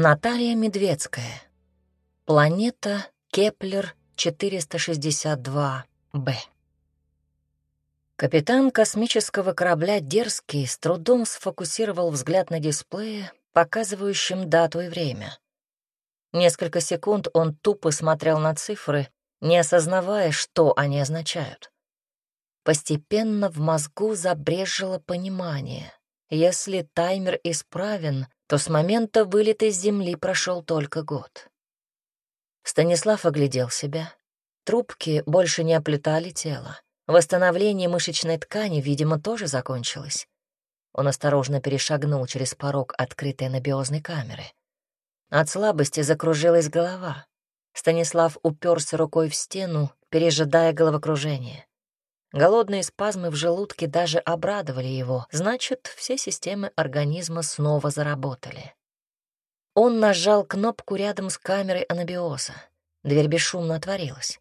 Наталья Медведская. Планета Кеплер 462b. Капитан космического корабля «Дерзкий» с трудом сфокусировал взгляд на дисплее, показывающем дату и время. Несколько секунд он тупо смотрел на цифры, не осознавая, что они означают. Постепенно в мозгу забрезжило понимание. Если таймер исправен, то с момента вылета из Земли прошел только год. Станислав оглядел себя. Трубки больше не оплетали тело. Восстановление мышечной ткани, видимо, тоже закончилось. Он осторожно перешагнул через порог открытой анабиозной камеры. От слабости закружилась голова. Станислав уперся рукой в стену, пережидая головокружение. Голодные спазмы в желудке даже обрадовали его, значит, все системы организма снова заработали. Он нажал кнопку рядом с камерой анабиоза. Дверь бесшумно отворилась.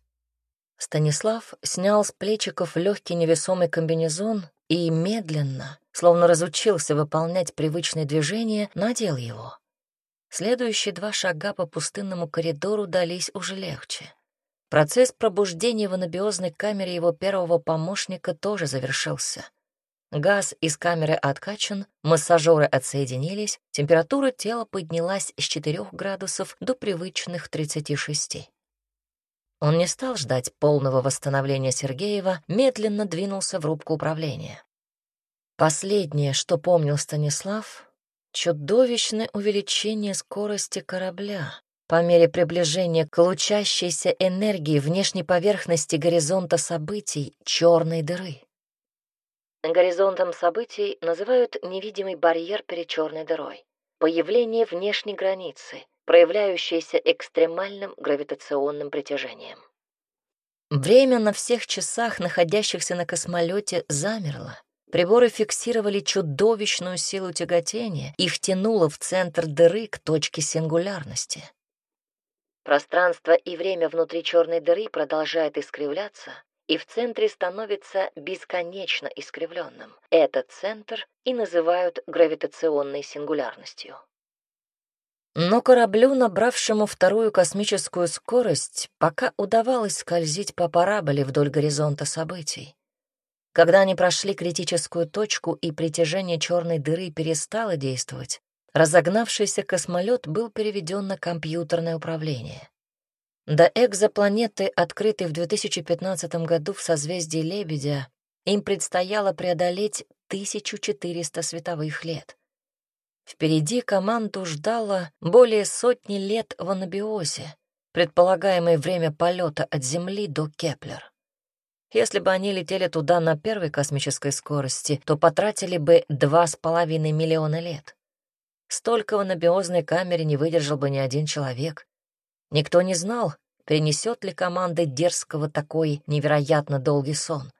Станислав снял с плечиков легкий невесомый комбинезон и медленно, словно разучился выполнять привычные движения, надел его. Следующие два шага по пустынному коридору дались уже легче. Процесс пробуждения в анабиозной камере его первого помощника тоже завершился. Газ из камеры откачан, массажеры отсоединились, температура тела поднялась с 4 градусов до привычных 36. Он не стал ждать полного восстановления Сергеева, медленно двинулся в рубку управления. Последнее, что помнил Станислав, — чудовищное увеличение скорости корабля по мере приближения к лучащейся энергии внешней поверхности горизонта событий черной дыры. Горизонтом событий называют невидимый барьер перед черной дырой. Появление внешней границы, проявляющееся экстремальным гравитационным притяжением. Время на всех часах, находящихся на космолете, замерло. Приборы фиксировали чудовищную силу тяготения, их тянуло в центр дыры к точке сингулярности. Пространство и время внутри черной дыры продолжает искривляться, и в центре становится бесконечно искривленным. Этот центр и называют гравитационной сингулярностью. Но кораблю, набравшему вторую космическую скорость, пока удавалось скользить по параболе вдоль горизонта событий. Когда они прошли критическую точку и притяжение черной дыры перестало действовать, разогнавшийся космолет был переведен на компьютерное управление. До экзопланеты, открытой в 2015 году в созвездии Лебедя, им предстояло преодолеть 1400 световых лет. Впереди команду ждало более сотни лет в анабиозе, предполагаемое время полета от Земли до Кеплер. Если бы они летели туда на первой космической скорости, то потратили бы два с половиной миллиона лет. Столько в анабиозной камере не выдержал бы ни один человек. Никто не знал, принесет ли команда дерзкого такой невероятно долгий сон.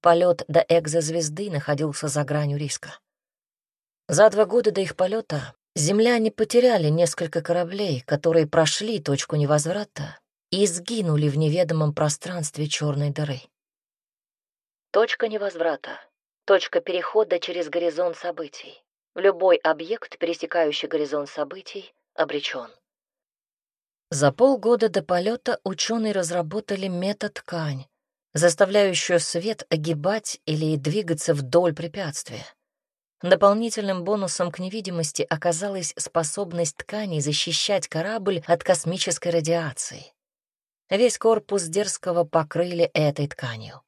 Полет до экзозвезды находился за гранью риска. За два года до их полета земляне потеряли несколько кораблей, которые прошли точку невозврата и сгинули в неведомом пространстве черной дыры. Точка невозврата. Точка перехода через горизонт событий. Любой объект, пересекающий горизонт событий, обречен. За полгода до полета ученые разработали метаткань, заставляющую свет огибать или двигаться вдоль препятствия. Дополнительным бонусом к невидимости оказалась способность тканей защищать корабль от космической радиации. Весь корпус дерзкого покрыли этой тканью.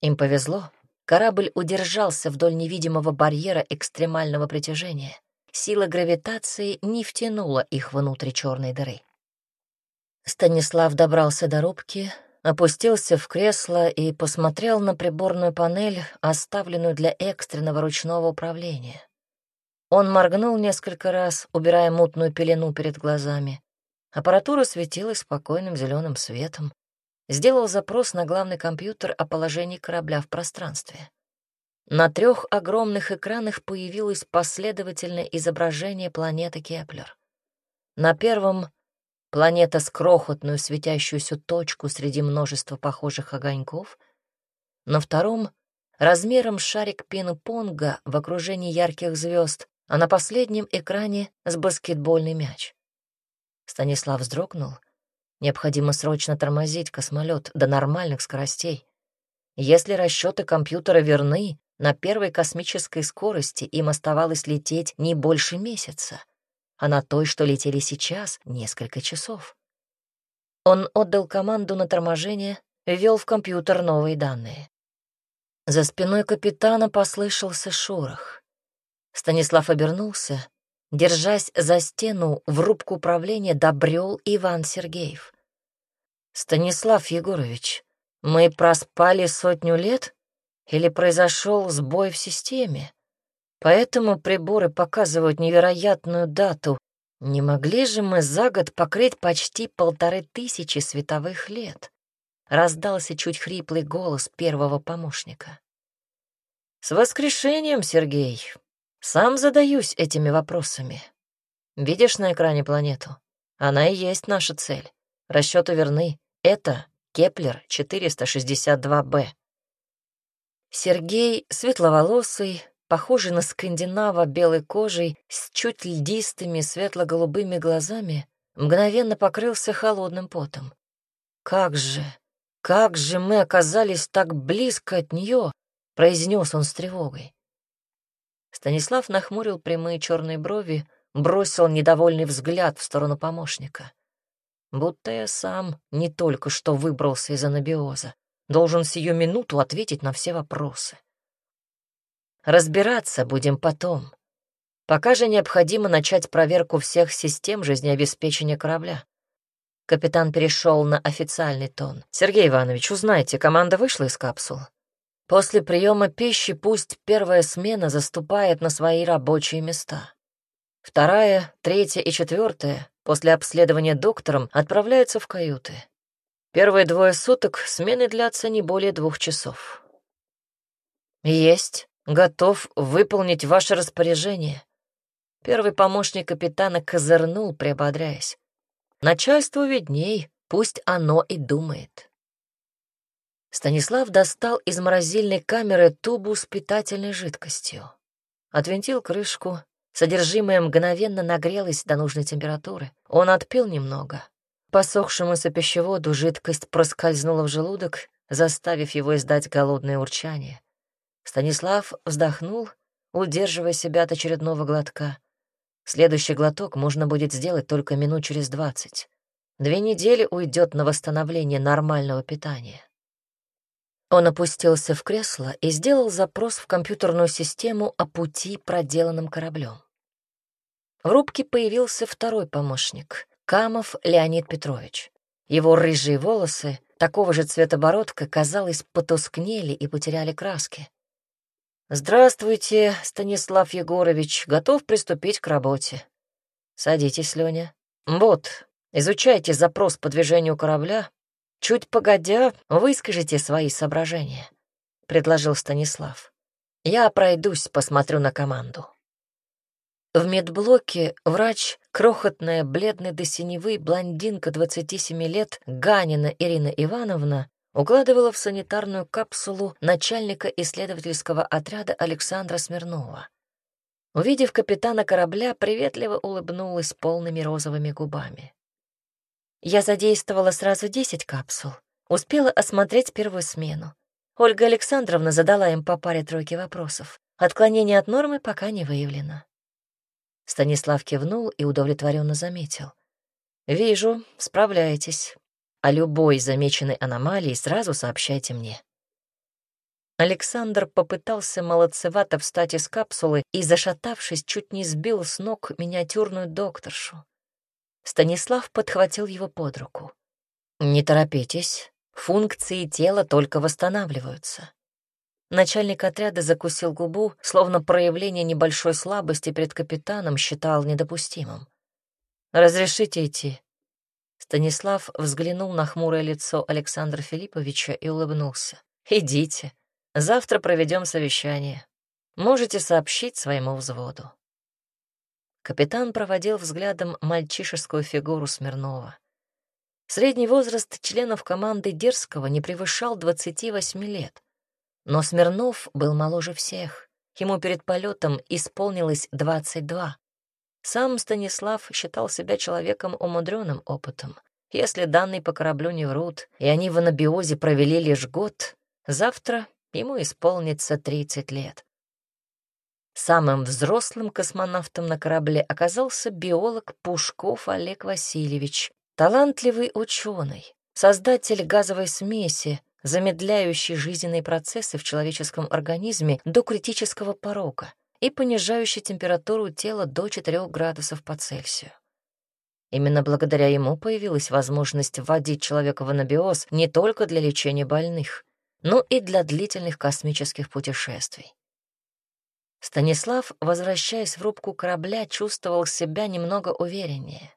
Им повезло, Корабль удержался вдоль невидимого барьера экстремального притяжения. Сила гравитации не втянула их внутрь черной дыры. Станислав добрался до рубки, опустился в кресло и посмотрел на приборную панель, оставленную для экстренного ручного управления. Он моргнул несколько раз, убирая мутную пелену перед глазами. Аппаратура светилась спокойным зеленым светом сделал запрос на главный компьютер о положении корабля в пространстве. На трех огромных экранах появилось последовательное изображение планеты Кеплер. На первом — планета с крохотную светящуюся точку среди множества похожих огоньков. На втором — размером шарик пинг-понга в окружении ярких звезд, а на последнем экране — с баскетбольный мяч. Станислав вздрогнул. Необходимо срочно тормозить космолет до нормальных скоростей. Если расчеты компьютера верны, на первой космической скорости им оставалось лететь не больше месяца, а на той, что летели сейчас, несколько часов. Он отдал команду на торможение, ввел в компьютер новые данные. За спиной капитана послышался шорох. Станислав обернулся. Держась за стену, в рубку управления добрел Иван Сергеев. «Станислав Егорович, мы проспали сотню лет?» Или произошел сбой в системе? Поэтому приборы показывают невероятную дату. Не могли же мы за год покрыть почти полторы тысячи световых лет? Раздался чуть хриплый голос первого помощника. С воскрешением, Сергей. Сам задаюсь этими вопросами. Видишь на экране планету? Она и есть наша цель. Расчеты верны. Это Кеплер 462b. Сергей, светловолосый, похожий на скандинава белой кожей, с чуть льдистыми светло-голубыми глазами, мгновенно покрылся холодным потом. «Как же, как же мы оказались так близко от нее!» — произнес он с тревогой. Станислав нахмурил прямые черные брови, бросил недовольный взгляд в сторону помощника. Будто я сам не только что выбрался из анабиоза должен сию минуту ответить на все вопросы. Разбираться будем потом. Пока же необходимо начать проверку всех систем жизнеобеспечения корабля. Капитан перешел на официальный тон. «Сергей Иванович, узнайте, команда вышла из капсул. После приема пищи пусть первая смена заступает на свои рабочие места. Вторая, третья и четвертая после обследования доктором отправляются в каюты. Первые двое суток смены длятся не более двух часов. Есть. Готов выполнить ваше распоряжение. Первый помощник капитана козырнул, приободряясь. Начальству видней, пусть оно и думает. Станислав достал из морозильной камеры тубу с питательной жидкостью. Отвинтил крышку, содержимое мгновенно нагрелось до нужной температуры. Он отпил немного, Посохшемуся пищеводу жидкость проскользнула в желудок, заставив его издать голодное урчание. Станислав вздохнул, удерживая себя от очередного глотка. Следующий глоток можно будет сделать только минут через двадцать. Две недели уйдет на восстановление нормального питания. Он опустился в кресло и сделал запрос в компьютерную систему о пути, проделанном кораблем. В рубке появился второй помощник, Камов Леонид Петрович. Его рыжие волосы, такого же цвета бородка, казалось, потускнели и потеряли краски. «Здравствуйте, Станислав Егорович. Готов приступить к работе. Садитесь, Леня. Вот, изучайте запрос по движению корабля. Чуть погодя, выскажите свои соображения», — предложил Станислав. «Я пройдусь, посмотрю на команду». В медблоке врач, крохотная, бледная до синевы блондинка 27 лет Ганина Ирина Ивановна укладывала в санитарную капсулу начальника исследовательского отряда Александра Смирнова. Увидев капитана корабля, приветливо улыбнулась полными розовыми губами. Я задействовала сразу 10 капсул, успела осмотреть первую смену. Ольга Александровна задала им по паре-тройке вопросов. Отклонение от нормы пока не выявлено. Станислав кивнул и удовлетворенно заметил. «Вижу, справляетесь. О любой замеченной аномалии сразу сообщайте мне». Александр попытался молодцевато встать из капсулы и, зашатавшись, чуть не сбил с ног миниатюрную докторшу. Станислав подхватил его под руку. «Не торопитесь, функции тела только восстанавливаются. Начальник отряда закусил губу, словно проявление небольшой слабости перед капитаном считал недопустимым. «Разрешите идти?» Станислав взглянул на хмурое лицо Александра Филипповича и улыбнулся. «Идите. Завтра проведем совещание. Можете сообщить своему взводу». Капитан проводил взглядом мальчишескую фигуру Смирнова. Средний возраст членов команды Дерзкого не превышал 28 лет. Но Смирнов был моложе всех. Ему перед полетом исполнилось 22. Сам Станислав считал себя человеком умудренным опытом. Если данные по кораблю не врут, и они в анабиозе провели лишь год, завтра ему исполнится 30 лет. Самым взрослым космонавтом на корабле оказался биолог Пушков Олег Васильевич, талантливый ученый, создатель газовой смеси, замедляющий жизненные процессы в человеческом организме до критического порога и понижающий температуру тела до 4 градусов по Цельсию. Именно благодаря ему появилась возможность вводить человека в анабиоз не только для лечения больных, но и для длительных космических путешествий. Станислав, возвращаясь в рубку корабля, чувствовал себя немного увереннее.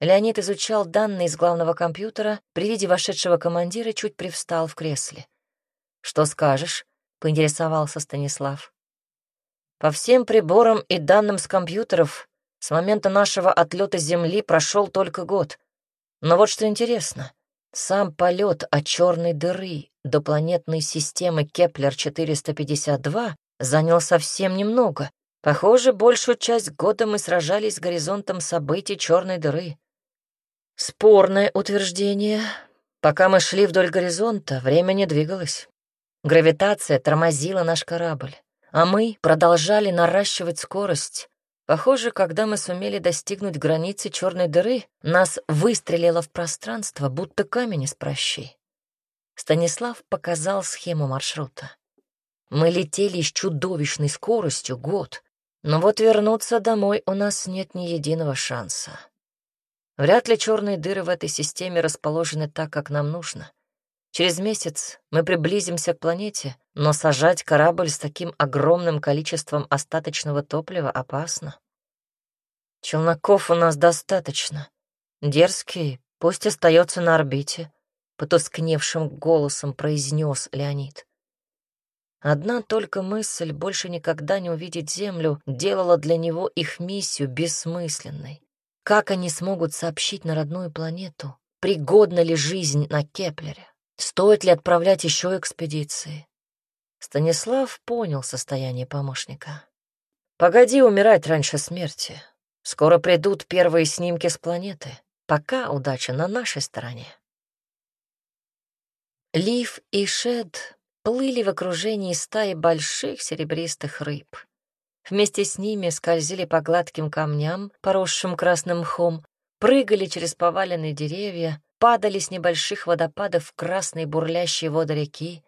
Леонид изучал данные из главного компьютера, при виде вошедшего командира чуть привстал в кресле. «Что скажешь?» — поинтересовался Станислав. «По всем приборам и данным с компьютеров с момента нашего отлета Земли прошел только год. Но вот что интересно. Сам полет от черной дыры до планетной системы Кеплер-452 занял совсем немного. Похоже, большую часть года мы сражались с горизонтом событий черной дыры. Спорное утверждение. Пока мы шли вдоль горизонта, время не двигалось. Гравитация тормозила наш корабль, а мы продолжали наращивать скорость, Похоже, когда мы сумели достигнуть границы черной дыры, нас выстрелило в пространство, будто камень из прощей. Станислав показал схему маршрута. Мы летели с чудовищной скоростью год, но вот вернуться домой у нас нет ни единого шанса. Вряд ли черные дыры в этой системе расположены так, как нам нужно. Через месяц мы приблизимся к планете, но сажать корабль с таким огромным количеством остаточного топлива опасно. Челноков у нас достаточно. Дерзкий, пусть остается на орбите, потускневшим голосом произнес Леонид. Одна только мысль больше никогда не увидеть Землю делала для него их миссию бессмысленной. Как они смогут сообщить на родную планету? Пригодна ли жизнь на Кеплере? Стоит ли отправлять еще экспедиции? Станислав понял состояние помощника. «Погоди умирать раньше смерти. Скоро придут первые снимки с планеты. Пока удача на нашей стороне». Лив и Шед плыли в окружении стаи больших серебристых рыб. Вместе с ними скользили по гладким камням, поросшим красным мхом, прыгали через поваленные деревья, падали с небольших водопадов в красные бурлящие воды реки,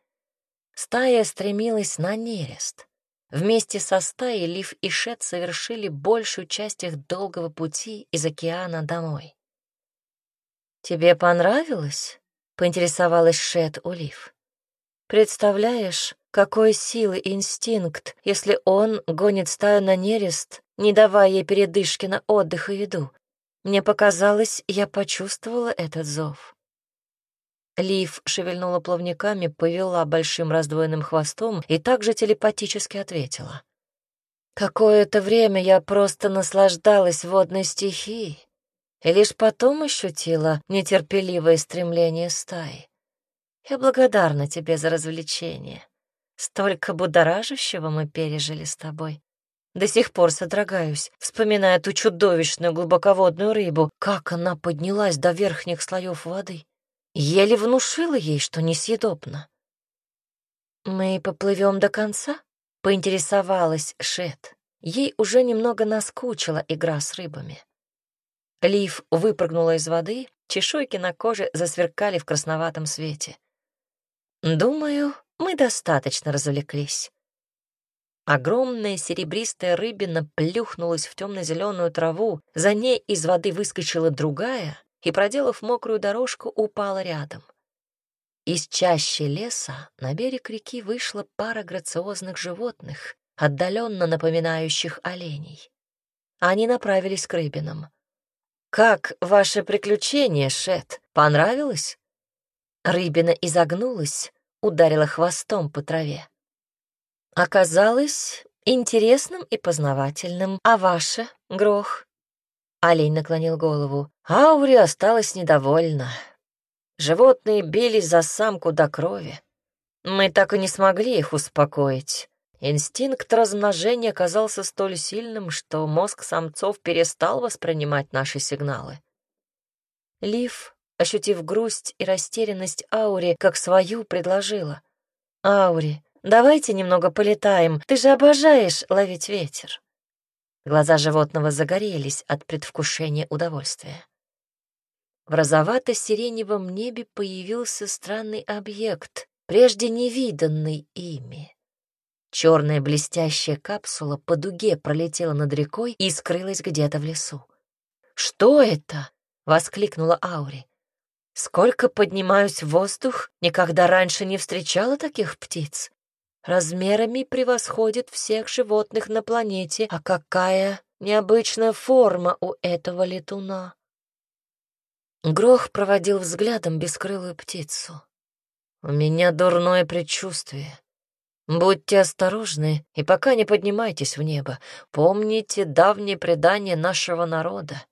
Стая стремилась на нерест. Вместе со стаей Лив и Шет совершили большую часть их долгого пути из океана домой. «Тебе понравилось?» — поинтересовалась Шет у Лив. «Представляешь, какой силы инстинкт, если он гонит стаю на нерест, не давая ей передышки на отдых и еду. Мне показалось, я почувствовала этот зов». Лив шевельнула плавниками, повела большим раздвоенным хвостом и также телепатически ответила. Какое-то время я просто наслаждалась водной стихией и лишь потом ощутила нетерпеливое стремление стаи. Я благодарна тебе за развлечение. Столько будоражащего мы пережили с тобой. До сих пор содрогаюсь, вспоминая ту чудовищную глубоководную рыбу, как она поднялась до верхних слоев воды. Еле внушила ей, что несъедобно. «Мы поплывем до конца?» — поинтересовалась Шет. Ей уже немного наскучила игра с рыбами. Лив выпрыгнула из воды, чешуйки на коже засверкали в красноватом свете. «Думаю, мы достаточно развлеклись». Огромная серебристая рыбина плюхнулась в темно-зеленую траву, за ней из воды выскочила другая, и, проделав мокрую дорожку, упала рядом. Из чащи леса на берег реки вышла пара грациозных животных, отдаленно напоминающих оленей. Они направились к рыбинам. «Как ваше приключение, Шет? Понравилось?» Рыбина изогнулась, ударила хвостом по траве. «Оказалось интересным и познавательным. А ваше, Грох?» Олень наклонил голову. Аури осталась недовольна. Животные бились за самку до крови. Мы так и не смогли их успокоить. Инстинкт размножения оказался столь сильным, что мозг самцов перестал воспринимать наши сигналы. Лив, ощутив грусть и растерянность Аури, как свою, предложила. «Аури, давайте немного полетаем, ты же обожаешь ловить ветер». Глаза животного загорелись от предвкушения удовольствия. В розовато-сиреневом небе появился странный объект, прежде невиданный ими. Черная блестящая капсула по дуге пролетела над рекой и скрылась где-то в лесу. «Что это?» — воскликнула Аури. «Сколько поднимаюсь в воздух, никогда раньше не встречала таких птиц. Размерами превосходит всех животных на планете, а какая необычная форма у этого летуна!» Грох проводил взглядом бескрылую птицу. «У меня дурное предчувствие. Будьте осторожны и пока не поднимайтесь в небо. Помните давнее предание нашего народа.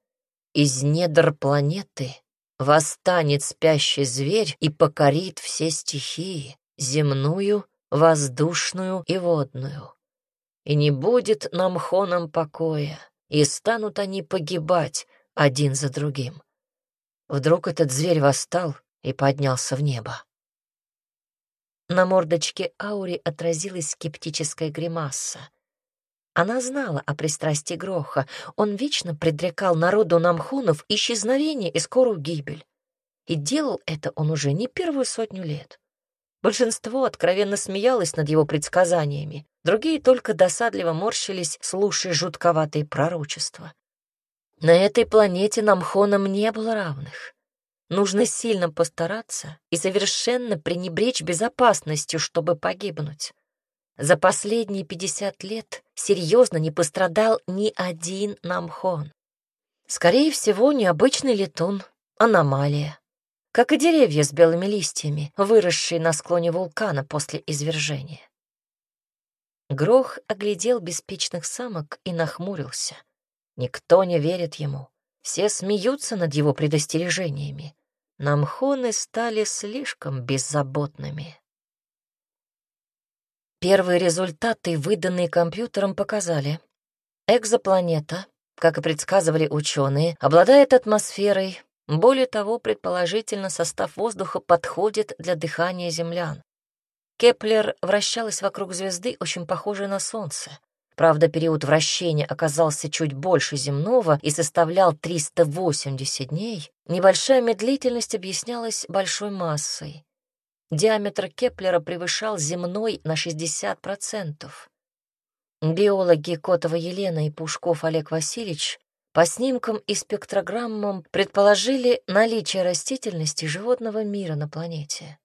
Из недр планеты восстанет спящий зверь и покорит все стихии, земную, воздушную и водную. И не будет нам хоном покоя, и станут они погибать один за другим. Вдруг этот зверь восстал и поднялся в небо. На мордочке Аури отразилась скептическая гримаса. Она знала о пристрастии Гроха. Он вечно предрекал народу намхунов исчезновение и скорую гибель. И делал это он уже не первую сотню лет. Большинство откровенно смеялось над его предсказаниями, другие только досадливо морщились, слушая жутковатые пророчества. На этой планете намхонам не было равных. Нужно сильно постараться и совершенно пренебречь безопасностью, чтобы погибнуть. За последние 50 лет серьезно не пострадал ни один намхон. Скорее всего, необычный летун, аномалия. Как и деревья с белыми листьями, выросшие на склоне вулкана после извержения. Грох оглядел беспечных самок и нахмурился. Никто не верит ему. Все смеются над его предостережениями. Намхоны стали слишком беззаботными. Первые результаты, выданные компьютером, показали. Экзопланета, как и предсказывали ученые, обладает атмосферой. Более того, предположительно, состав воздуха подходит для дыхания землян. Кеплер вращалась вокруг звезды, очень похожей на Солнце. Правда, период вращения оказался чуть больше земного и составлял 380 дней. Небольшая медлительность объяснялась большой массой. Диаметр Кеплера превышал земной на 60%. Биологи Котова Елена и Пушков Олег Васильевич по снимкам и спектрограммам предположили наличие растительности животного мира на планете.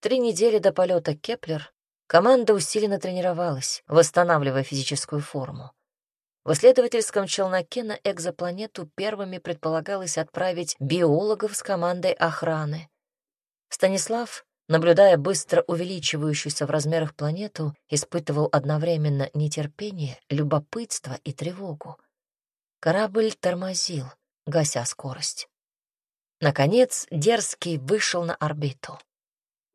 Три недели до полета Кеплер Команда усиленно тренировалась, восстанавливая физическую форму. В исследовательском челноке на экзопланету первыми предполагалось отправить биологов с командой охраны. Станислав, наблюдая быстро увеличивающуюся в размерах планету, испытывал одновременно нетерпение, любопытство и тревогу. Корабль тормозил, гася скорость. Наконец, Дерзкий вышел на орбиту.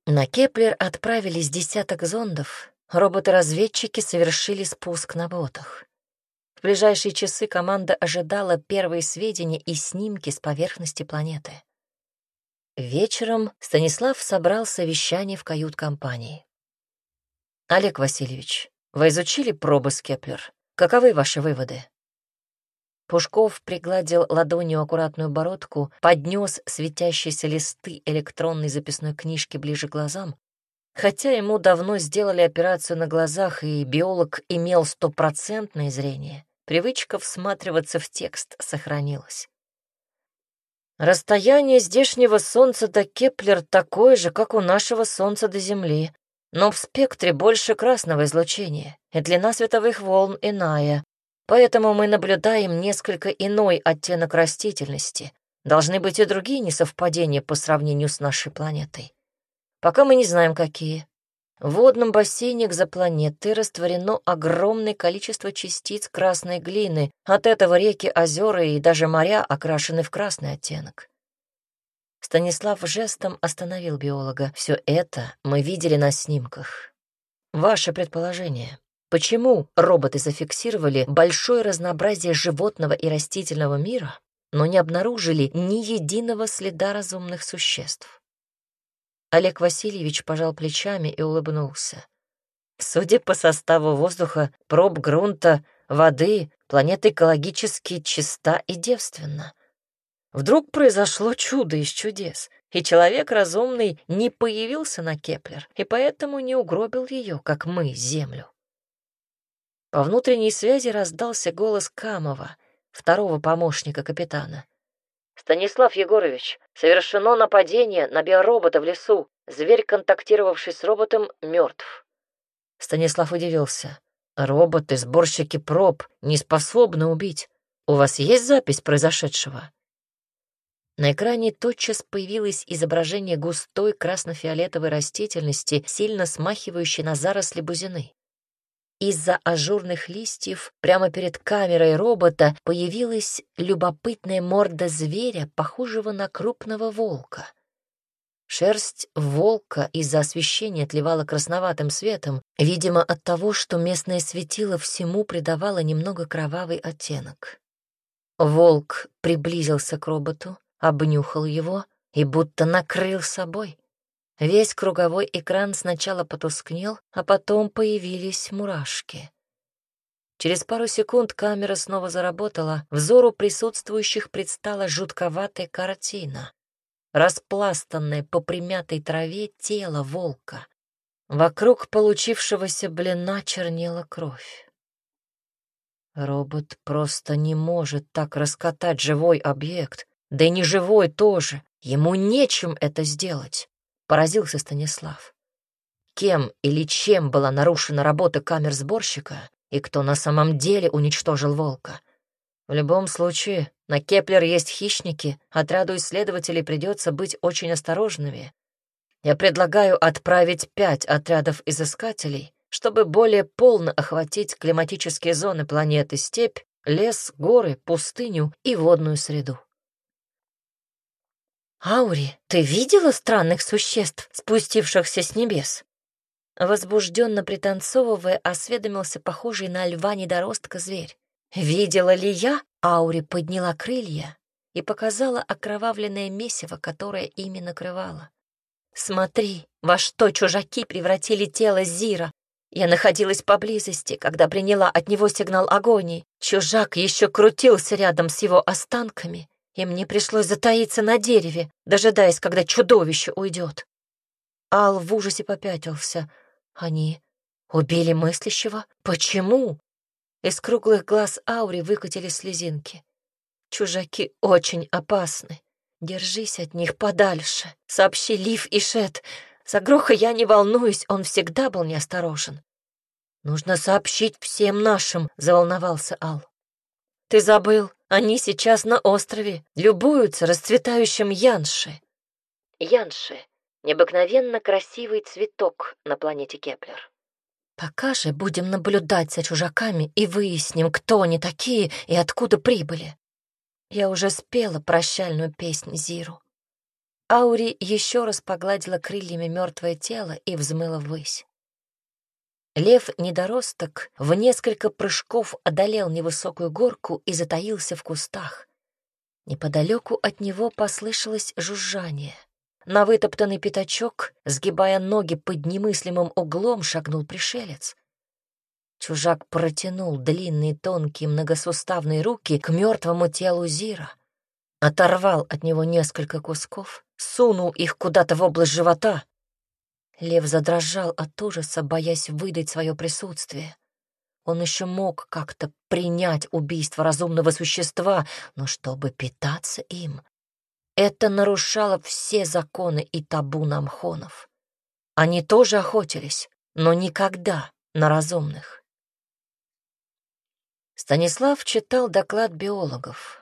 На Кеплер отправились десяток зондов. Роботы-разведчики совершили спуск на ботах. В ближайшие часы команда ожидала первые сведения и снимки с поверхности планеты. Вечером Станислав собрал совещание в кают-компании. «Олег Васильевич, вы изучили пробы с Кеплер? Каковы ваши выводы?» Пушков пригладил ладонью аккуратную бородку, поднес светящиеся листы электронной записной книжки ближе к глазам. Хотя ему давно сделали операцию на глазах, и биолог имел стопроцентное зрение, привычка всматриваться в текст сохранилась. Расстояние здешнего Солнца до Кеплер такое же, как у нашего Солнца до Земли, но в спектре больше красного излучения, и длина световых волн иная, Поэтому мы наблюдаем несколько иной оттенок растительности. Должны быть и другие несовпадения по сравнению с нашей планетой. Пока мы не знаем, какие. В водном бассейне экзопланеты растворено огромное количество частиц красной глины. От этого реки, озера и даже моря окрашены в красный оттенок. Станислав жестом остановил биолога. Все это мы видели на снимках. Ваше предположение. Почему роботы зафиксировали большое разнообразие животного и растительного мира, но не обнаружили ни единого следа разумных существ? Олег Васильевич пожал плечами и улыбнулся. Судя по составу воздуха, проб грунта, воды, планета экологически чиста и девственна. Вдруг произошло чудо из чудес, и человек разумный не появился на Кеплер, и поэтому не угробил ее, как мы, Землю. По внутренней связи раздался голос Камова, второго помощника капитана. «Станислав Егорович, совершено нападение на биоробота в лесу. Зверь, контактировавший с роботом, мертв». Станислав удивился. «Роботы, сборщики проб, не способны убить. У вас есть запись произошедшего?» На экране тотчас появилось изображение густой красно-фиолетовой растительности, сильно смахивающей на заросли бузины. Из-за ажурных листьев прямо перед камерой робота появилась любопытная морда зверя, похожего на крупного волка. Шерсть волка из-за освещения отливала красноватым светом, видимо, от того, что местное светило всему придавало немного кровавый оттенок. Волк приблизился к роботу, обнюхал его и будто накрыл собой. Весь круговой экран сначала потускнел, а потом появились мурашки. Через пару секунд камера снова заработала, взору присутствующих предстала жутковатая картина. Распластанное по примятой траве тело волка. Вокруг получившегося блина чернела кровь. Робот просто не может так раскатать живой объект, да и не живой тоже. Ему нечем это сделать поразился Станислав. Кем или чем была нарушена работа камер сборщика и кто на самом деле уничтожил волка? В любом случае, на Кеплер есть хищники, отряду исследователей придется быть очень осторожными. Я предлагаю отправить пять отрядов изыскателей, чтобы более полно охватить климатические зоны планеты, степь, лес, горы, пустыню и водную среду. «Аури, ты видела странных существ, спустившихся с небес?» Возбужденно пританцовывая, осведомился похожий на льва недоростка зверь. «Видела ли я?» Аури подняла крылья и показала окровавленное месиво, которое ими накрывало. «Смотри, во что чужаки превратили тело Зира. Я находилась поблизости, когда приняла от него сигнал агонии. Чужак еще крутился рядом с его останками и мне пришлось затаиться на дереве, дожидаясь, когда чудовище уйдет. Ал в ужасе попятился. Они убили мыслящего? Почему? Из круглых глаз Аури выкатились слезинки. Чужаки очень опасны. Держись от них подальше. Сообщи Лив и Шет. За Гроха я не волнуюсь, он всегда был неосторожен. Нужно сообщить всем нашим, заволновался Ал. Ты забыл, они сейчас на острове, любуются расцветающим янши. Янши — необыкновенно красивый цветок на планете Кеплер. Пока же будем наблюдать за чужаками и выясним, кто они такие и откуда прибыли. Я уже спела прощальную песнь Зиру. Аури еще раз погладила крыльями мертвое тело и взмыла ввысь. Лев-недоросток в несколько прыжков одолел невысокую горку и затаился в кустах. Неподалеку от него послышалось жужжание. На вытоптанный пятачок, сгибая ноги под немыслимым углом, шагнул пришелец. Чужак протянул длинные тонкие многосуставные руки к мертвому телу Зира, оторвал от него несколько кусков, сунул их куда-то в область живота Лев задрожал от ужаса, боясь выдать свое присутствие. Он еще мог как-то принять убийство разумного существа, но чтобы питаться им, это нарушало все законы и табу намхонов. Они тоже охотились, но никогда на разумных. Станислав читал доклад биологов.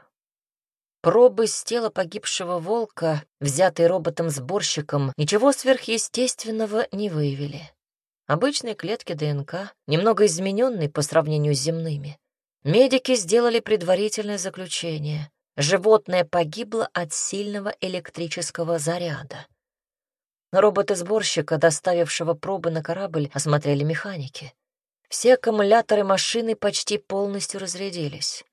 Пробы с тела погибшего волка, взятые роботом-сборщиком, ничего сверхъестественного не выявили. Обычные клетки ДНК, немного измененные по сравнению с земными. Медики сделали предварительное заключение. Животное погибло от сильного электрического заряда. Робота-сборщика, доставившего пробы на корабль, осмотрели механики. Все аккумуляторы машины почти полностью разрядились.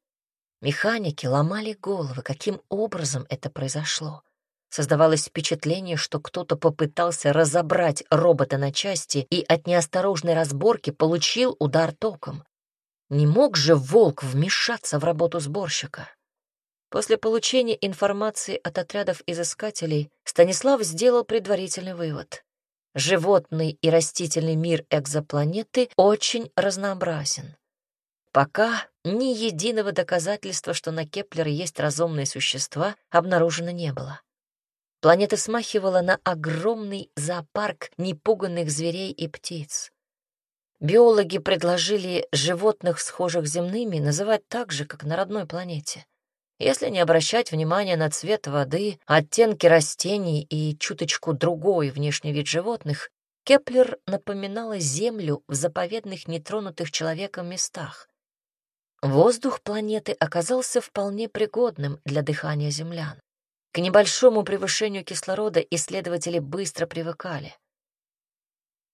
Механики ломали головы, каким образом это произошло. Создавалось впечатление, что кто-то попытался разобрать робота на части и от неосторожной разборки получил удар током. Не мог же волк вмешаться в работу сборщика. После получения информации от отрядов изыскателей Станислав сделал предварительный вывод. Животный и растительный мир экзопланеты очень разнообразен. Пока ни единого доказательства, что на Кеплере есть разумные существа, обнаружено не было. Планета смахивала на огромный зоопарк непуганных зверей и птиц. Биологи предложили животных, схожих с земными, называть так же, как на родной планете. Если не обращать внимания на цвет воды, оттенки растений и чуточку другой внешний вид животных, Кеплер напоминала Землю в заповедных нетронутых человеком местах. Воздух планеты оказался вполне пригодным для дыхания землян. К небольшому превышению кислорода исследователи быстро привыкали.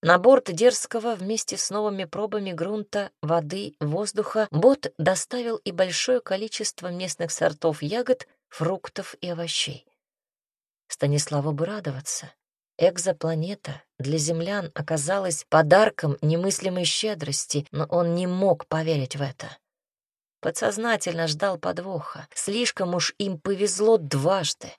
На борт Дерзкого вместе с новыми пробами грунта, воды, воздуха бот доставил и большое количество местных сортов ягод, фруктов и овощей. Станиславу бы радоваться. Экзопланета для землян оказалась подарком немыслимой щедрости, но он не мог поверить в это. Подсознательно ждал подвоха. Слишком уж им повезло дважды.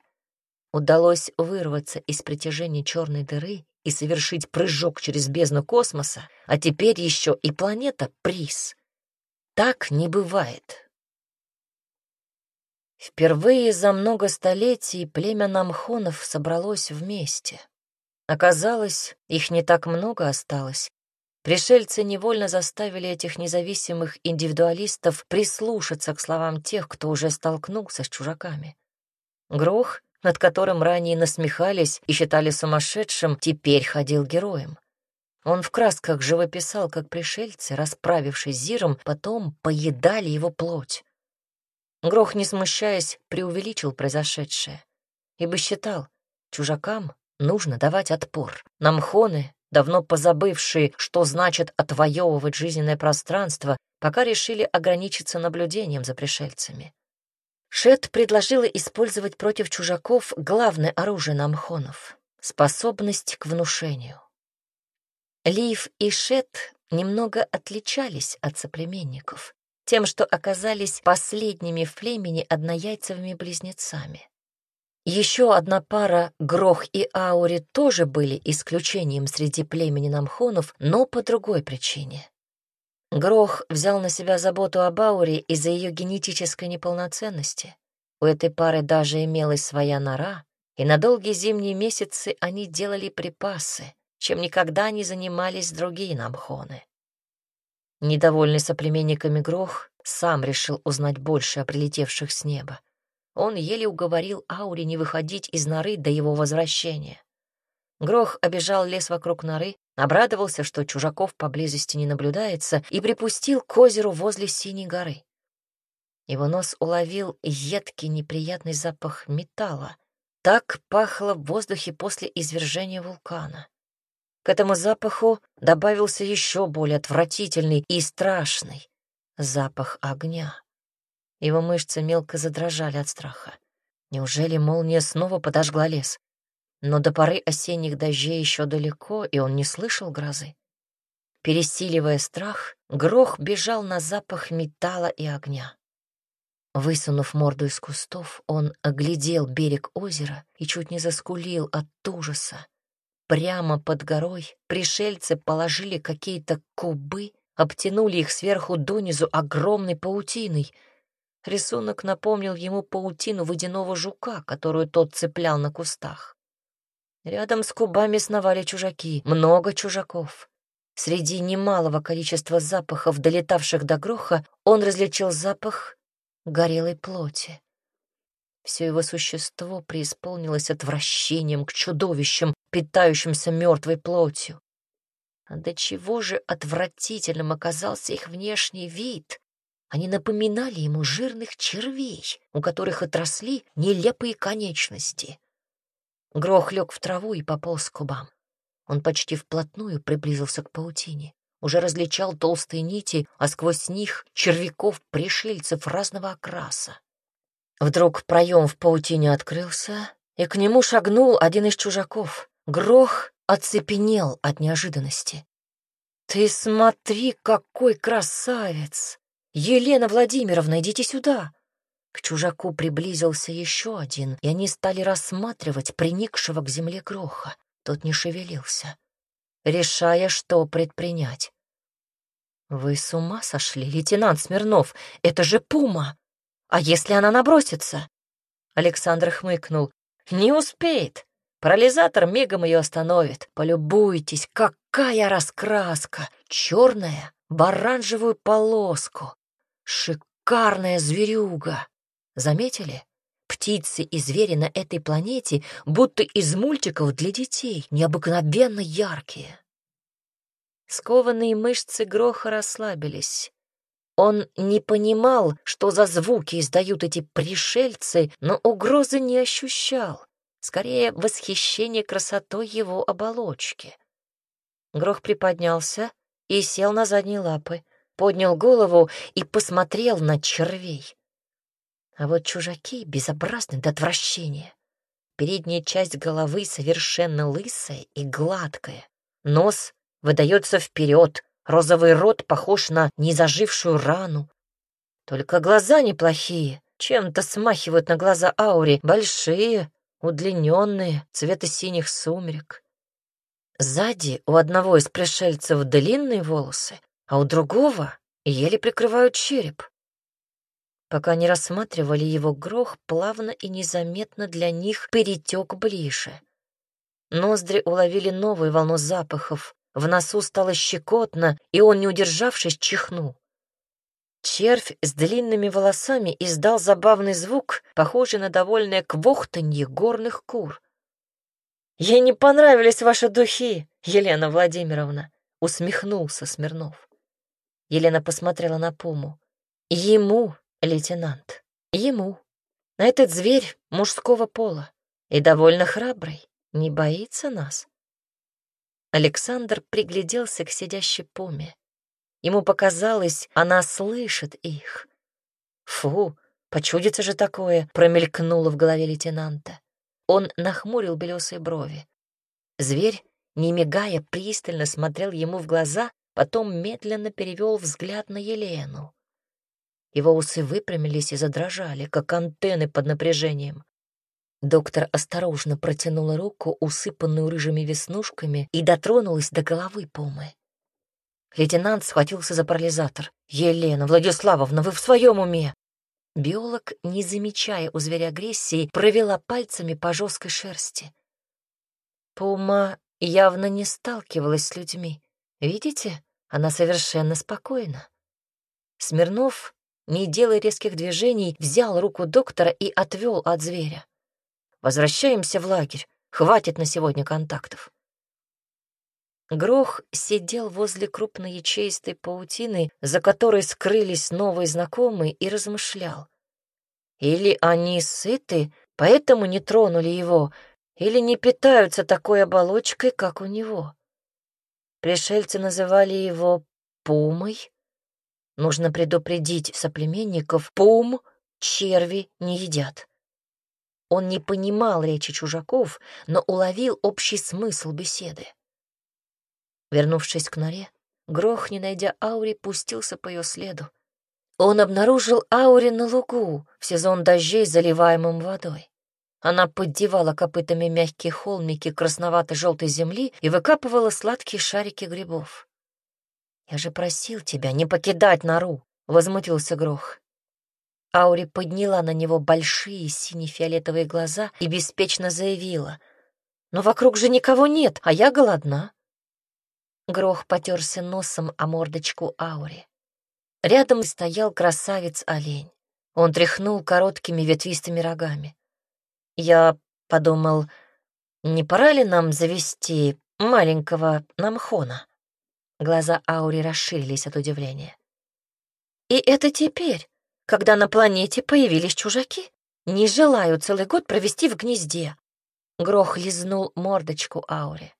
Удалось вырваться из притяжения черной дыры и совершить прыжок через бездну космоса, а теперь еще и планета — приз. Так не бывает. Впервые за много столетий племя намхонов собралось вместе. Оказалось, их не так много осталось, Пришельцы невольно заставили этих независимых индивидуалистов прислушаться к словам тех, кто уже столкнулся с чужаками. Грох, над которым ранее насмехались и считали сумасшедшим, теперь ходил героем. Он в красках живописал, как пришельцы, расправившись Зиром, потом поедали его плоть. Грох, не смущаясь, преувеличил произошедшее, ибо считал, чужакам нужно давать отпор. Намхоны давно позабывшие, что значит отвоевывать жизненное пространство, пока решили ограничиться наблюдением за пришельцами. Шет предложила использовать против чужаков главное оружие намхонов — способность к внушению. Лив и Шет немного отличались от соплеменников, тем, что оказались последними в племени однояйцевыми близнецами. Еще одна пара, Грох и Аури, тоже были исключением среди племени намхонов, но по другой причине. Грох взял на себя заботу об Ауре из-за ее генетической неполноценности. У этой пары даже имелась своя нора, и на долгие зимние месяцы они делали припасы, чем никогда не занимались другие намхоны. Недовольный соплеменниками Грох сам решил узнать больше о прилетевших с неба. Он еле уговорил Аури не выходить из норы до его возвращения. Грох обежал лес вокруг норы, обрадовался, что чужаков поблизости не наблюдается, и припустил к озеру возле Синей горы. Его нос уловил едкий неприятный запах металла. Так пахло в воздухе после извержения вулкана. К этому запаху добавился еще более отвратительный и страшный запах огня. Его мышцы мелко задрожали от страха. Неужели молния снова подожгла лес? Но до поры осенних дождей еще далеко, и он не слышал грозы. Пересиливая страх, Грох бежал на запах металла и огня. Высунув морду из кустов, он оглядел берег озера и чуть не заскулил от ужаса. Прямо под горой пришельцы положили какие-то кубы, обтянули их сверху донизу огромной паутиной — Рисунок напомнил ему паутину водяного жука, которую тот цеплял на кустах. Рядом с кубами сновали чужаки, много чужаков. Среди немалого количества запахов, долетавших до гроха, он различил запах горелой плоти. Все его существо преисполнилось отвращением к чудовищам, питающимся мертвой плотью. А до чего же отвратительным оказался их внешний вид, они напоминали ему жирных червей, у которых отросли нелепые конечности. Грох лег в траву и пополз к кубам. Он почти вплотную приблизился к паутине. Уже различал толстые нити, а сквозь них червяков-пришельцев разного окраса. Вдруг проем в паутине открылся, и к нему шагнул один из чужаков. Грох оцепенел от неожиданности. «Ты смотри, какой красавец! Елена Владимировна, идите сюда!» К чужаку приблизился еще один, и они стали рассматривать приникшего к земле Гроха. Тот не шевелился, решая, что предпринять. «Вы с ума сошли, лейтенант Смирнов? Это же пума! А если она набросится?» Александр хмыкнул. «Не успеет. Парализатор мигом ее остановит. Полюбуйтесь, какая раскраска! Черная, в оранжевую полоску. Шикарная зверюга! Заметили? Птицы и звери на этой планете будто из мультиков для детей, необыкновенно яркие. Скованные мышцы Гроха расслабились. Он не понимал, что за звуки издают эти пришельцы, но угрозы не ощущал скорее восхищение красотой его оболочки. Грох приподнялся и сел на задние лапы, поднял голову и посмотрел на червей. А вот чужаки безобразны до отвращения. Передняя часть головы совершенно лысая и гладкая. Нос выдается вперед, розовый рот похож на незажившую рану. Только глаза неплохие, чем-то смахивают на глаза Аури, большие, удлиненные, цвета синих сумерек. Сзади у одного из пришельцев длинные волосы, а у другого еле прикрывают череп. Пока не рассматривали его грох, плавно и незаметно для них перетек ближе. Ноздри уловили новую волну запахов, в носу стало щекотно, и он, не удержавшись, чихнул. Червь с длинными волосами издал забавный звук, похожий на довольное квохтанье горных кур. «Ей не понравились ваши духи, Елена Владимировна», — усмехнулся Смирнов. Елена посмотрела на Пуму. «Ему, лейтенант, ему. На этот зверь мужского пола и довольно храбрый, не боится нас». Александр пригляделся к сидящей Пуме. Ему показалось, она слышит их. Фу, почудится же такое, промелькнуло в голове лейтенанта. Он нахмурил белесые брови. Зверь, не мигая, пристально смотрел ему в глаза, потом медленно перевел взгляд на Елену. Его усы выпрямились и задрожали, как антенны под напряжением. Доктор осторожно протянула руку, усыпанную рыжими веснушками, и дотронулась до головы Помы. Лейтенант схватился за парализатор. «Елена Владиславовна, вы в своем уме?» Биолог, не замечая у зверя агрессии, провела пальцами по жесткой шерсти. Пума явно не сталкивалась с людьми. Видите, она совершенно спокойна. Смирнов, не делая резких движений, взял руку доктора и отвел от зверя. «Возвращаемся в лагерь. Хватит на сегодня контактов». Грох сидел возле крупной ячеистой паутины, за которой скрылись новые знакомые, и размышлял. Или они сыты, поэтому не тронули его, или не питаются такой оболочкой, как у него. Пришельцы называли его пумой. Нужно предупредить соплеменников, пум черви не едят. Он не понимал речи чужаков, но уловил общий смысл беседы. Вернувшись к норе, Грох, не найдя Аури, пустился по ее следу. Он обнаружил Аури на лугу в сезон дождей, заливаемым водой. Она поддевала копытами мягкие холмики красновато-желтой земли и выкапывала сладкие шарики грибов. «Я же просил тебя не покидать нору!» — возмутился Грох. Аури подняла на него большие сине-фиолетовые глаза и беспечно заявила. «Но вокруг же никого нет, а я голодна. Грох потерся носом о мордочку Аури. Рядом стоял красавец-олень. Он тряхнул короткими ветвистыми рогами. Я подумал, не пора ли нам завести маленького намхона? Глаза Аури расширились от удивления. И это теперь, когда на планете появились чужаки, не желаю целый год провести в гнезде. Грох лизнул мордочку Ауре.